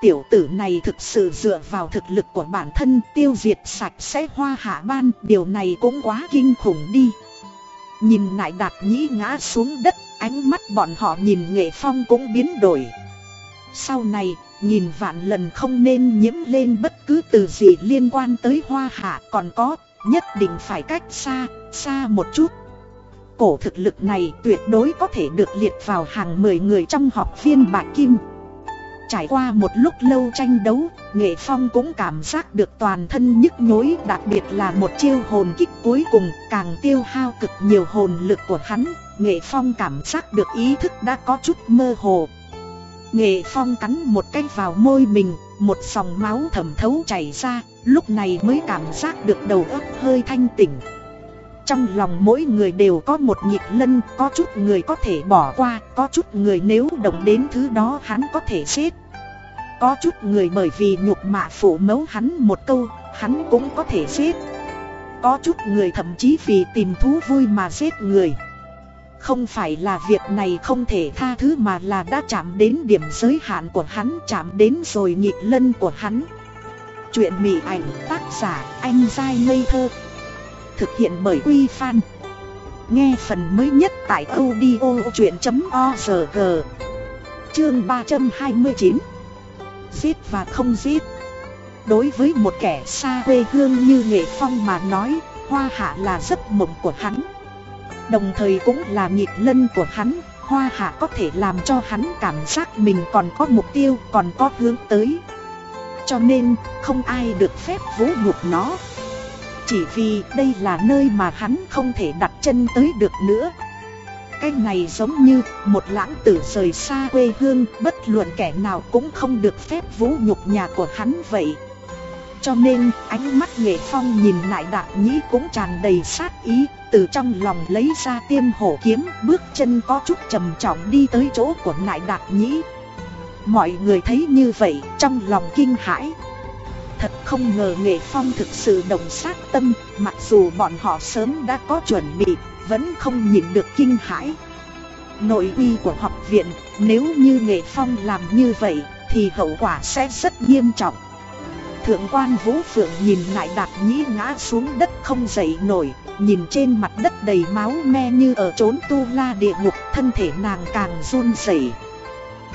tiểu tử này thực sự dựa vào thực lực của bản thân tiêu diệt sạch sẽ hoa hạ ban, điều này cũng quá kinh khủng đi. Nhìn nại đạt nhĩ ngã xuống đất, ánh mắt bọn họ nhìn nghệ phong cũng biến đổi. Sau này, Nhìn vạn lần không nên nhiễm lên bất cứ từ gì liên quan tới hoa hạ còn có, nhất định phải cách xa, xa một chút. Cổ thực lực này tuyệt đối có thể được liệt vào hàng 10 người trong học viên bạc Kim. Trải qua một lúc lâu tranh đấu, Nghệ Phong cũng cảm giác được toàn thân nhức nhối đặc biệt là một chiêu hồn kích cuối cùng càng tiêu hao cực nhiều hồn lực của hắn. Nghệ Phong cảm giác được ý thức đã có chút mơ hồ, Nghệ Phong cắn một cái vào môi mình, một dòng máu thẩm thấu chảy ra, lúc này mới cảm giác được đầu óc hơi thanh tỉnh. Trong lòng mỗi người đều có một nhịp lân, có chút người có thể bỏ qua, có chút người nếu động đến thứ đó hắn có thể xếp. Có chút người bởi vì nhục mạ phủ mấu hắn một câu, hắn cũng có thể giết. Có chút người thậm chí vì tìm thú vui mà giết người. Không phải là việc này không thể tha thứ mà là đã chạm đến điểm giới hạn của hắn Chạm đến rồi nhịp lân của hắn. Chuyện mị ảnh tác giả anh dai ngây thơ. Thực hiện bởi Quy Phan. Nghe phần mới nhất tại audio chuyện.org Chương 329 Giết và không giết. Đối với một kẻ xa quê hương như Nghệ Phong mà nói Hoa hạ là giấc mộng của hắn. Đồng thời cũng là nhịp lân của hắn Hoa hạ có thể làm cho hắn cảm giác mình còn có mục tiêu, còn có hướng tới. Cho nên không ai được phép vũ nhục nó. Chỉ vì đây là nơi mà hắn không thể đặt chân tới được nữa cái này giống như, một lãng tử rời xa quê hương, Bất luận kẻ nào cũng không được phép vũ nhục nhà của hắn vậy. Cho nên, ánh mắt nghệ phong nhìn lại đạc nhĩ cũng tràn đầy sát ý, Từ trong lòng lấy ra tiêm hổ kiếm, Bước chân có chút trầm trọng đi tới chỗ của lại đạc nhĩ. Mọi người thấy như vậy, trong lòng kinh hãi. Thật không ngờ nghệ phong thực sự đồng sát tâm, Mặc dù bọn họ sớm đã có chuẩn bị vẫn không nhịn được kinh hãi. Nội uy của học viện, nếu như Nghệ Phong làm như vậy, thì hậu quả sẽ rất nghiêm trọng. Thượng quan Vũ Phượng nhìn lại Đạt Nhĩ ngã xuống đất không dậy nổi, nhìn trên mặt đất đầy máu me như ở trốn tu la địa ngục, thân thể nàng càng run rẩy.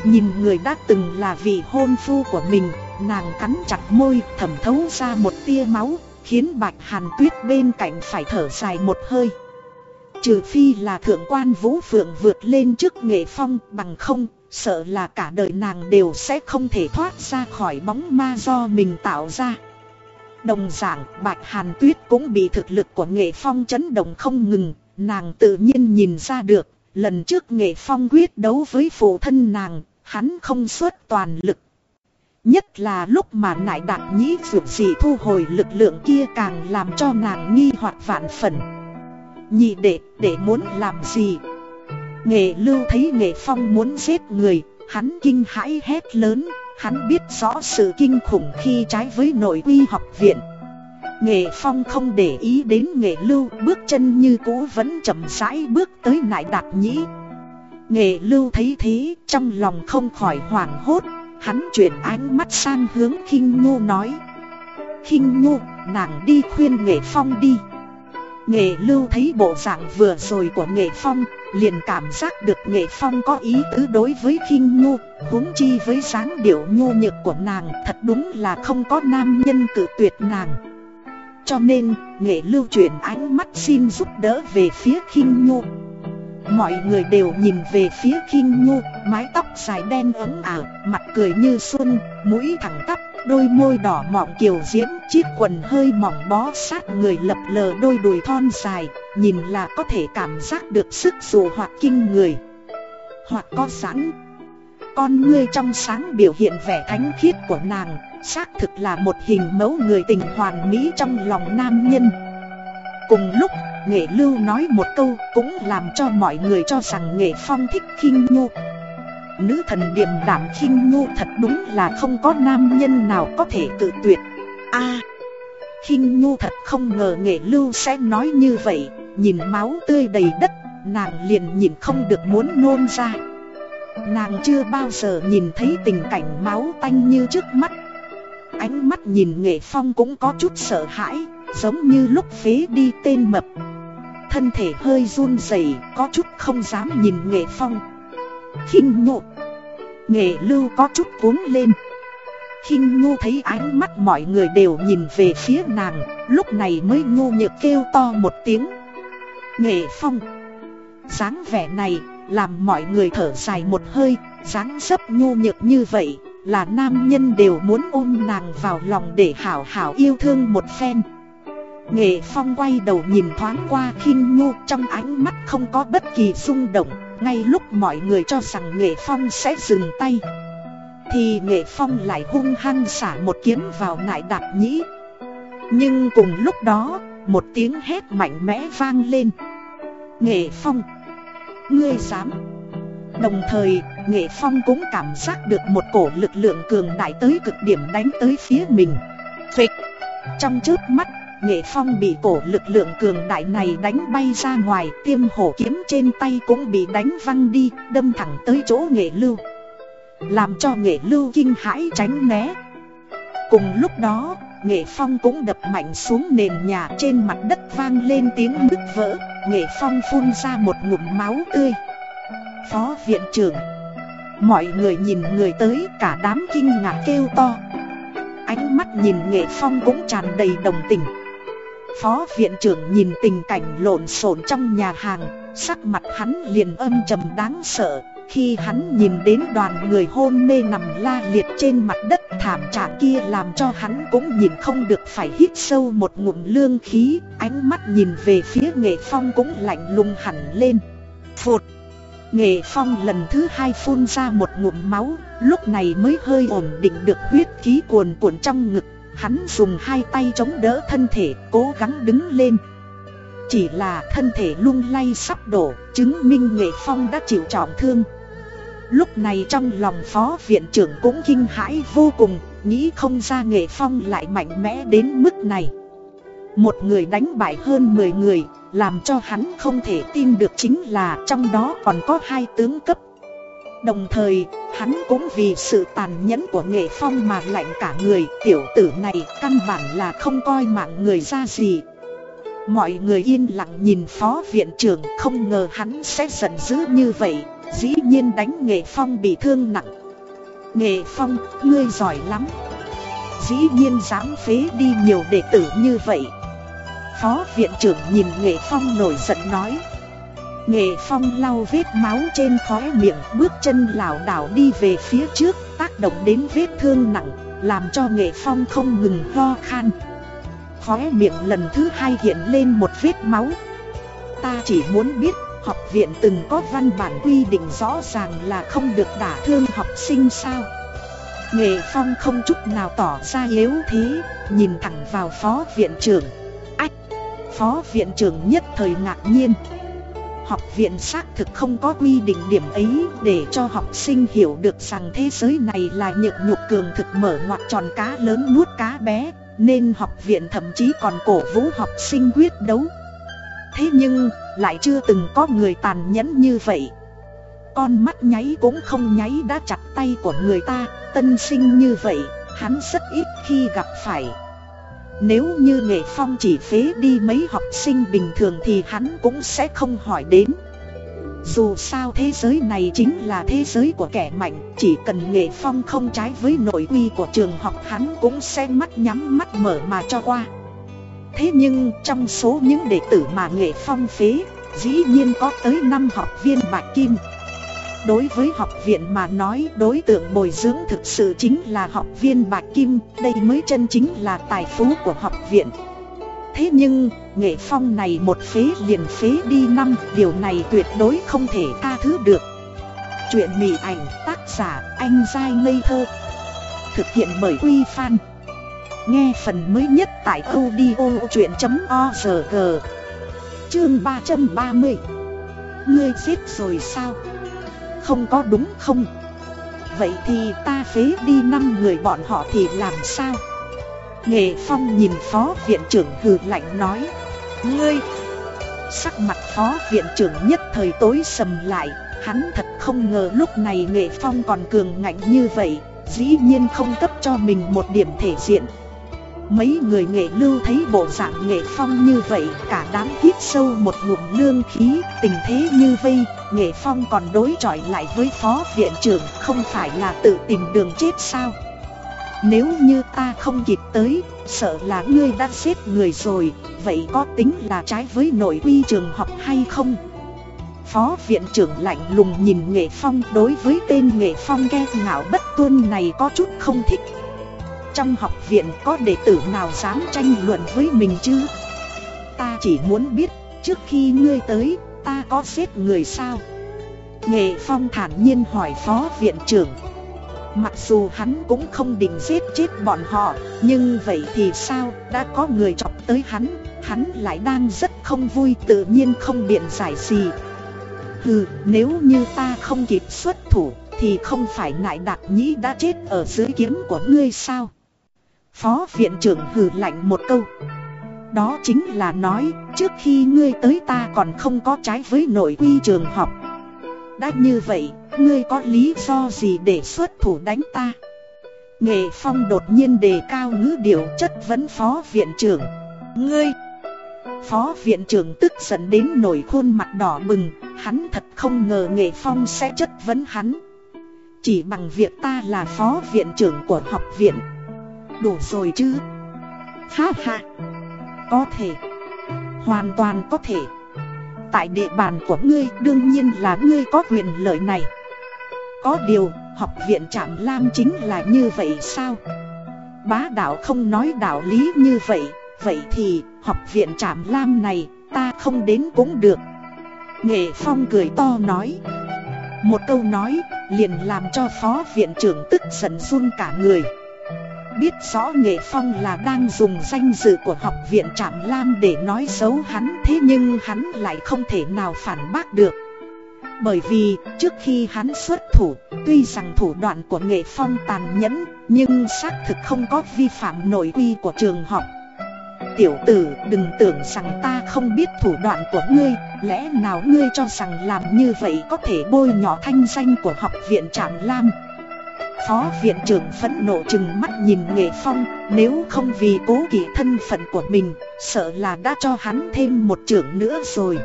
Nhìn người đã từng là vị hôn phu của mình, nàng cắn chặt môi, thẩm thấu ra một tia máu, khiến Bạch Hàn Tuyết bên cạnh phải thở dài một hơi. Trừ phi là thượng quan vũ phượng vượt lên trước nghệ phong bằng không, sợ là cả đời nàng đều sẽ không thể thoát ra khỏi bóng ma do mình tạo ra. Đồng giảng, Bạch Hàn Tuyết cũng bị thực lực của nghệ phong chấn động không ngừng, nàng tự nhiên nhìn ra được, lần trước nghệ phong quyết đấu với phụ thân nàng, hắn không xuất toàn lực. Nhất là lúc mà nại đạt nhĩ vượt gì thu hồi lực lượng kia càng làm cho nàng nghi hoặc vạn phần. Nhị đệ, đệ muốn làm gì? Nghệ lưu thấy nghệ phong muốn giết người, hắn kinh hãi hét lớn, hắn biết rõ sự kinh khủng khi trái với nội quy học viện. Nghệ phong không để ý đến nghệ lưu, bước chân như cũ vẫn chậm rãi bước tới nại đạt nhĩ. Nghệ lưu thấy thế, trong lòng không khỏi hoảng hốt, hắn chuyển ánh mắt sang hướng khinh nhu nói. khinh nhu, nàng đi khuyên nghệ phong đi. Nghệ lưu thấy bộ dạng vừa rồi của nghệ phong, Liền cảm giác được nghệ phong có ý tứ đối với khinh nhu, huống chi với dáng điệu nhu nhược của nàng Thật đúng là không có nam nhân cử tuyệt nàng. Cho nên, nghệ lưu chuyển ánh mắt xin giúp đỡ về phía khinh nhu. Mọi người đều nhìn về phía khinh nhu, Mái tóc dài đen ấm ảo Mặt cười như xuân, Mũi thẳng tắp Đôi môi đỏ mọng kiều diễm, Chiếc quần hơi mỏng bó sát người lập lờ đôi đùi thon dài, Nhìn là có thể cảm giác được sức dù hoặc kinh người. Hoặc có sẵn. Con ngươi trong sáng biểu hiện vẻ thánh khiết của nàng, Xác thực là một hình mẫu người tình hoàn mỹ trong lòng nam nhân. Cùng lúc, Nghệ Lưu nói một câu cũng làm cho mọi người cho rằng Nghệ Phong thích khinh nhu. Nữ thần điềm đảm khinh nhu thật đúng là không có nam nhân nào có thể tự tuyệt. A à, khinh nhu thật không ngờ Nghệ Lưu sẽ nói như vậy Nhìn máu tươi đầy đất Nàng liền nhìn không được muốn nôn ra. Nàng chưa bao giờ nhìn thấy tình cảnh máu tanh như trước mắt. Ánh mắt nhìn Nghệ Phong cũng có chút sợ hãi Giống như lúc phế đi tên mập. Thân thể hơi run rẩy, có chút không dám nhìn nghệ phong khinh nhu Nghệ lưu có chút cuống lên. Khinh nhu thấy ánh mắt mọi người đều nhìn về phía nàng, Lúc này mới nhu nhược kêu to một tiếng. Nghệ phong. Dáng vẻ này làm mọi người thở dài một hơi, dáng dấp nhu nhược như vậy, Là nam nhân đều muốn ôm nàng vào lòng để hảo hảo yêu thương một phen. Nghệ Phong quay đầu nhìn thoáng qua khinh nhu trong ánh mắt không có bất kỳ xung động. Ngay lúc mọi người cho rằng Nghệ Phong sẽ dừng tay, Thì Nghệ Phong lại hung hăng xả một kiếm vào nại đạp nhĩ. Nhưng cùng lúc đó, một tiếng hét mạnh mẽ vang lên. Nghệ Phong, Ngươi dám? Đồng thời, Nghệ Phong cũng cảm giác được một cổ lực lượng cường đại tới cực điểm đánh tới phía mình. Phịch! Trong trước mắt Nghệ Phong bị cổ lực lượng cường đại này đánh bay ra ngoài, Tiêm hổ kiếm trên tay cũng bị đánh văng đi, Đâm thẳng tới chỗ Nghệ Lưu. Làm cho Nghệ Lưu kinh hãi tránh né. Cùng lúc đó, Nghệ Phong cũng đập mạnh xuống nền nhà trên mặt đất vang lên tiếng nứt vỡ, Nghệ Phong phun ra một ngụm máu tươi. Phó viện trưởng, Mọi người nhìn người tới, cả đám kinh ngạc kêu to. Ánh mắt nhìn Nghệ Phong cũng tràn đầy đồng tình. Phó viện trưởng nhìn tình cảnh lộn xộn trong nhà hàng, Sắc mặt hắn liền âm trầm đáng sợ. Khi hắn nhìn đến đoàn người hôn mê nằm la liệt trên mặt đất, thảm trạng kia làm cho hắn cũng nhìn không được phải hít sâu một ngụm lương khí. Ánh mắt nhìn về phía nghệ phong cũng lạnh lùng hẳn lên. Phụt! Nghệ phong lần thứ hai phun ra một ngụm máu, Lúc này mới hơi ổn định được huyết khí cuồn cuộn trong ngực. Hắn dùng hai tay chống đỡ thân thể cố gắng đứng lên. Chỉ là thân thể lung lay sắp đổ Chứng minh Nghệ Phong đã chịu trọng thương. Lúc này trong lòng phó viện trưởng cũng kinh hãi vô cùng Nghĩ không ra Nghệ Phong lại mạnh mẽ đến mức này. Một người đánh bại hơn 10 người Làm cho hắn không thể tin được chính là trong đó còn có hai tướng cấp. Đồng thời, hắn cũng vì sự tàn nhẫn của nghệ phong mà lạnh cả người. Tiểu tử này căn bản là không coi mạng người ra gì. Mọi người yên lặng nhìn phó viện trưởng không ngờ hắn sẽ giận dữ như vậy. Dĩ nhiên đánh nghệ phong bị thương nặng. Nghệ phong, ngươi giỏi lắm. Dĩ nhiên dám phế đi nhiều đệ tử như vậy. Phó viện trưởng nhìn nghệ phong nổi giận nói. Nghệ Phong lau vết máu trên khóe miệng, bước chân lảo đảo đi về phía trước, tác động đến vết thương nặng, làm cho Nghệ Phong không ngừng ho khan. Khóe miệng lần thứ hai hiện lên một vết máu. Ta chỉ muốn biết, học viện từng có văn bản quy định rõ ràng là không được đả thương học sinh sao? Nghệ Phong không chút nào tỏ ra yếu thế, Nhìn thẳng vào phó viện trưởng. Ách! Phó viện trưởng nhất thời ngạc nhiên học viện xác thực không có quy định điểm ấy để cho học sinh hiểu được rằng thế giới này là nhược nhục cường thực mở ngoặt tròn cá lớn nuốt cá bé, nên học viện thậm chí còn cổ vũ học sinh quyết đấu. Thế nhưng, lại chưa từng có người tàn nhẫn như vậy. Con mắt nháy cũng không nháy đã chặt tay của người ta, tân sinh như vậy, hắn rất ít khi gặp phải nếu như nghệ phong chỉ phế đi mấy học sinh bình thường thì hắn cũng sẽ không hỏi đến. Dù sao thế giới này chính là thế giới của kẻ mạnh, Chỉ cần nghệ phong không trái với nội quy của trường học hắn cũng sẽ mắt nhắm mắt mở mà cho qua. Thế nhưng, trong số những đệ tử mà nghệ phong phế, Dĩ nhiên có tới 5 học viên bạc kim. Đối với học viện mà nói đối tượng bồi dưỡng thực sự chính là học viên Bạch Kim, đây mới chân chính là tài phú của học viện. Thế nhưng, nghệ phong này một phế liền phế đi năm, điều này tuyệt đối không thể tha thứ được. Chuyện mì ảnh tác giả anh dai ngây thơ Thực hiện bởi Quy Phan Nghe phần mới nhất tại audio.org Chương 330 Ngươi giết rồi sao? Không có đúng không? Vậy thì ta phế đi năm người bọn họ thì làm sao? Nghệ Phong nhìn phó viện trưởng hừ lạnh nói, Ngươi Sắc mặt phó viện trưởng nhất thời tối sầm lại, Hắn thật không ngờ lúc này Nghệ Phong còn cường ngạnh như vậy, Dĩ nhiên không cấp cho mình một điểm thể diện Mấy người nghệ lưu thấy bộ dạng nghệ phong như vậy, Cả đám hít sâu một ngụm lương khí, Tình thế như vây Nghệ phong còn đối chọi lại với phó viện trưởng, Không phải là tự tìm đường chết sao? Nếu như ta không kịp tới, Sợ là ngươi đã giết người rồi, Vậy có tính là trái với nội quy trường học hay không? Phó viện trưởng lạnh lùng nhìn nghệ phong, Đối với tên nghệ phong ghe ngạo bất tuân này có chút không thích. Trong học viện có đệ tử nào dám tranh luận với mình chứ? Ta chỉ muốn biết, trước khi ngươi tới ta có giết người sao? Nghệ Phong thản nhiên hỏi phó viện trưởng. Mặc dù hắn cũng không định giết chết bọn họ, Nhưng vậy thì sao? Đã có người chọc tới hắn Hắn lại đang rất không vui, tự nhiên không biện giải gì. Hừ, nếu như ta không kịp xuất thủ, thì không phải nại đạc nhĩ đã chết ở dưới kiếm của ngươi sao? Phó viện trưởng hừ lạnh một câu. Đó chính là nói, trước khi ngươi tới ta còn không có trái với nội quy trường học. Đã như vậy, ngươi có lý do gì để xuất thủ đánh ta? Nghệ Phong đột nhiên đề cao ngữ điệu chất vấn phó viện trưởng. Ngươi! Phó viện trưởng tức giận đến nổi khuôn mặt đỏ bừng, Hắn thật không ngờ Nghệ Phong sẽ chất vấn hắn. Chỉ bằng việc ta là phó viện trưởng của học viện. Đủ rồi chứ? Ha ha! Có thể. Hoàn toàn có thể. Tại địa bàn của ngươi, đương nhiên là ngươi có quyền lợi này. Có điều, học viện Trạm Lam chính là như vậy sao? Bá đạo không nói đạo lý như vậy Vậy thì học viện Trạm Lam này ta không đến cũng được. Nghệ Phong cười to nói. Một câu nói liền làm cho phó viện trưởng tức giận run cả người. Biết rõ Nghệ Phong là đang dùng danh dự của học viện Trạm Lam để nói xấu hắn, Thế nhưng hắn lại không thể nào phản bác được. Bởi vì, trước khi hắn xuất thủ, Tuy rằng thủ đoạn của Nghệ Phong tàn nhẫn, Nhưng xác thực không có vi phạm nội quy của trường học. Tiểu tử, đừng tưởng rằng ta không biết thủ đoạn của ngươi, Lẽ nào ngươi cho rằng làm như vậy có thể bôi nhỏ thanh danh của học viện Trạm Lam? Phó viện trưởng phẫn nộ chừng mắt nhìn Nghệ Phong Nếu không vì cố kỵ thân phận của mình Sợ là đã cho hắn thêm một trưởng nữa rồi.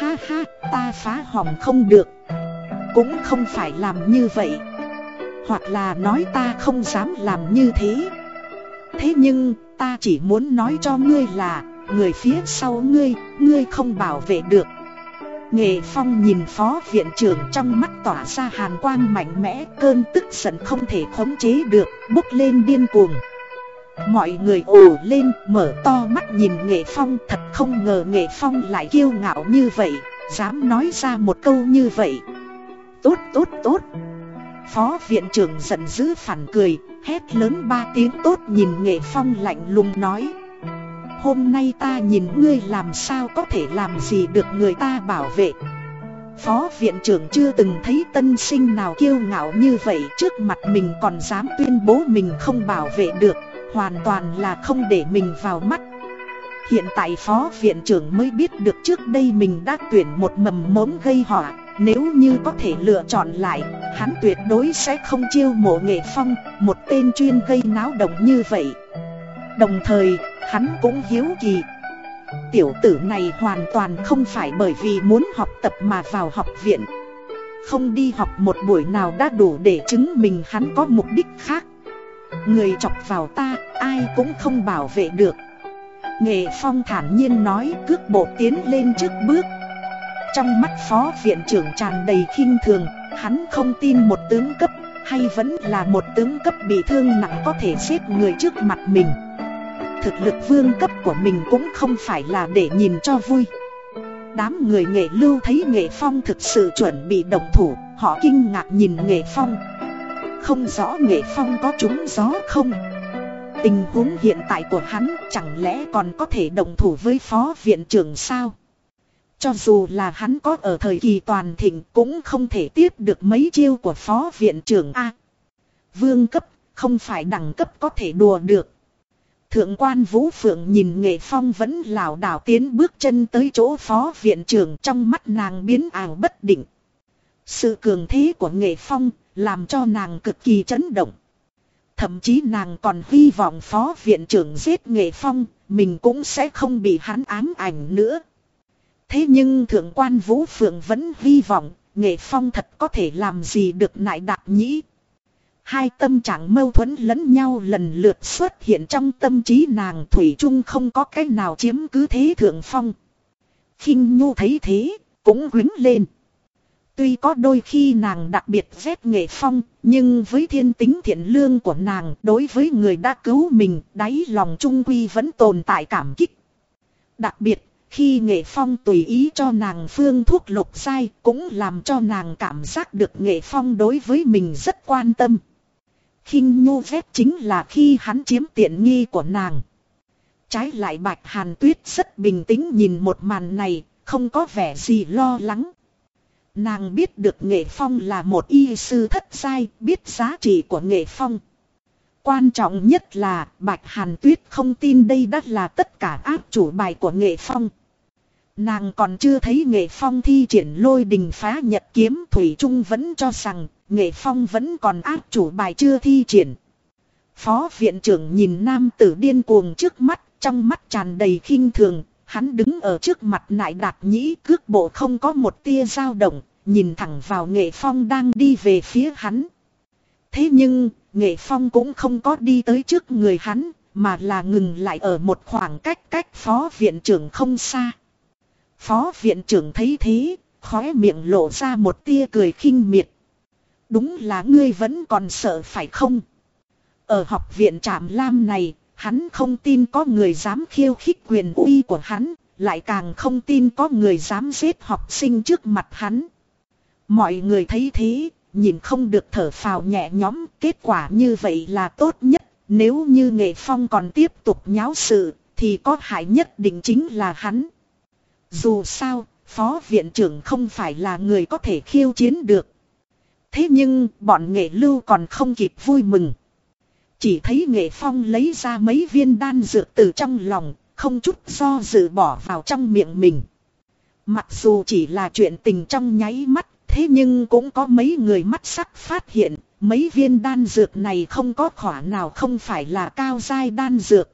Ha ha ta phá hỏng không được. Cũng không phải làm như vậy. Hoặc là nói ta không dám làm như thế. Thế nhưng ta chỉ muốn nói cho ngươi là Người phía sau ngươi, ngươi không bảo vệ được. Nghệ Phong nhìn phó viện trưởng trong mắt tỏa ra hàn quang mạnh mẽ Cơn tức giận không thể khống chế được, bốc lên điên cuồng. Mọi người ồ lên, mở to mắt nhìn Nghệ Phong Thật không ngờ Nghệ Phong lại kiêu ngạo như vậy Dám nói ra một câu như vậy. Tốt tốt tốt. Phó viện trưởng giận dữ phản cười Hét lớn ba tiếng tốt nhìn Nghệ Phong lạnh lùng nói. Hôm nay ta nhìn ngươi làm sao có thể làm gì được người ta bảo vệ. Phó viện trưởng chưa từng thấy tân sinh nào kiêu ngạo như vậy, Trước mặt mình còn dám tuyên bố mình không bảo vệ được, Hoàn toàn là không để mình vào mắt. Hiện tại phó viện trưởng mới biết được trước đây mình đã tuyển một mầm mống gây họa, Nếu như có thể lựa chọn lại, Hắn tuyệt đối sẽ không chiêu mộ nghệ phong, Một tên chuyên gây náo động như vậy. Đồng thời, hắn cũng hiếu kỳ. Tiểu tử này hoàn toàn không phải bởi vì muốn học tập mà vào học viện. Không đi học một buổi nào đã đủ để chứng minh hắn có mục đích khác. Người chọc vào ta, ai cũng không bảo vệ được. Nghệ Phong thản nhiên nói, cước bộ tiến lên trước bước. Trong mắt phó viện trưởng tràn đầy khinh thường, Hắn không tin một tướng cấp, hay vẫn là một tướng cấp bị thương nặng có thể xếp người trước mặt mình. Thực lực vương cấp của mình cũng không phải là để nhìn cho vui. Đám người nghệ lưu thấy nghệ phong thực sự chuẩn bị động thủ, Họ kinh ngạc nhìn nghệ phong. Không rõ nghệ phong có trúng gió không? Tình huống hiện tại của hắn chẳng lẽ còn có thể động thủ với phó viện trưởng sao? Cho dù là hắn có ở thời kỳ toàn thịnh cũng không thể tiếp được mấy chiêu của phó viện trưởng A. Vương cấp không phải đẳng cấp có thể đùa được. Thượng quan Vũ Phượng nhìn Nghệ Phong vẫn lảo đảo tiến bước chân tới chỗ phó viện trưởng trong mắt nàng biến ảo bất định. Sự cường thế của Nghệ Phong làm cho nàng cực kỳ chấn động. Thậm chí nàng còn hy vọng phó viện trưởng giết Nghệ Phong, mình cũng sẽ không bị hắn ám ảnh nữa. Thế nhưng thượng quan Vũ Phượng vẫn hy vọng Nghệ Phong thật có thể làm gì được nại đạp nhĩ. Hai tâm trạng mâu thuẫn lẫn nhau lần lượt xuất hiện trong tâm trí nàng Thủy chung không có cái nào chiếm cứ thế thượng phong. khinh Nhu thấy thế, cũng quýnh lên. Tuy có đôi khi nàng đặc biệt ghét nghệ phong, nhưng với thiên tính thiện lương của nàng đối với người đã cứu mình, đáy lòng trung quy vẫn tồn tại cảm kích. Đặc biệt, khi nghệ phong tùy ý cho nàng phương thuốc lục sai cũng làm cho nàng cảm giác được nghệ phong đối với mình rất quan tâm khinh nhu phép chính là khi hắn chiếm tiện nghi của nàng. Trái lại bạch hàn tuyết rất bình tĩnh nhìn một màn này, không có vẻ gì lo lắng. Nàng biết được nghệ phong là một y sư thất sai, biết giá trị của nghệ phong. Quan trọng nhất là Bạch Hàn Tuyết không tin đây đã là tất cả áp chủ bài của nghệ phong. Nàng còn chưa thấy nghệ phong thi triển lôi đình phá nhật kiếm Thủy Trung vẫn cho rằng nghệ phong vẫn còn áp chủ bài chưa thi triển. Phó viện trưởng nhìn nam tử điên cuồng trước mắt, trong mắt tràn đầy khinh thường, hắn đứng ở trước mặt nại đạt nhĩ cước bộ không có một tia dao động, nhìn thẳng vào nghệ phong đang đi về phía hắn. Thế nhưng, nghệ phong cũng không có đi tới trước người hắn, mà là ngừng lại ở một khoảng cách cách phó viện trưởng không xa. Phó viện trưởng thấy thế, khóe miệng lộ ra một tia cười khinh miệt. Đúng là ngươi vẫn còn sợ phải không? Ở học viện trạm lam này, hắn không tin có người dám khiêu khích quyền uy của hắn, lại càng không tin có người dám giết học sinh trước mặt hắn. Mọi người thấy thế, nhìn không được thở phào nhẹ nhõm, kết quả như vậy là tốt nhất, nếu như nghệ phong còn tiếp tục nháo sự, thì có hại nhất định chính là hắn. Dù sao, phó viện trưởng không phải là người có thể khiêu chiến được. Thế nhưng, bọn nghệ lưu còn không kịp vui mừng. Chỉ thấy nghệ phong lấy ra mấy viên đan dược từ trong lòng, không chút do dự bỏ vào trong miệng mình. Mặc dù chỉ là chuyện tình trong nháy mắt, thế nhưng cũng có mấy người mắt sắc phát hiện, mấy viên đan dược này không có khỏa nào không phải là cao giai đan dược.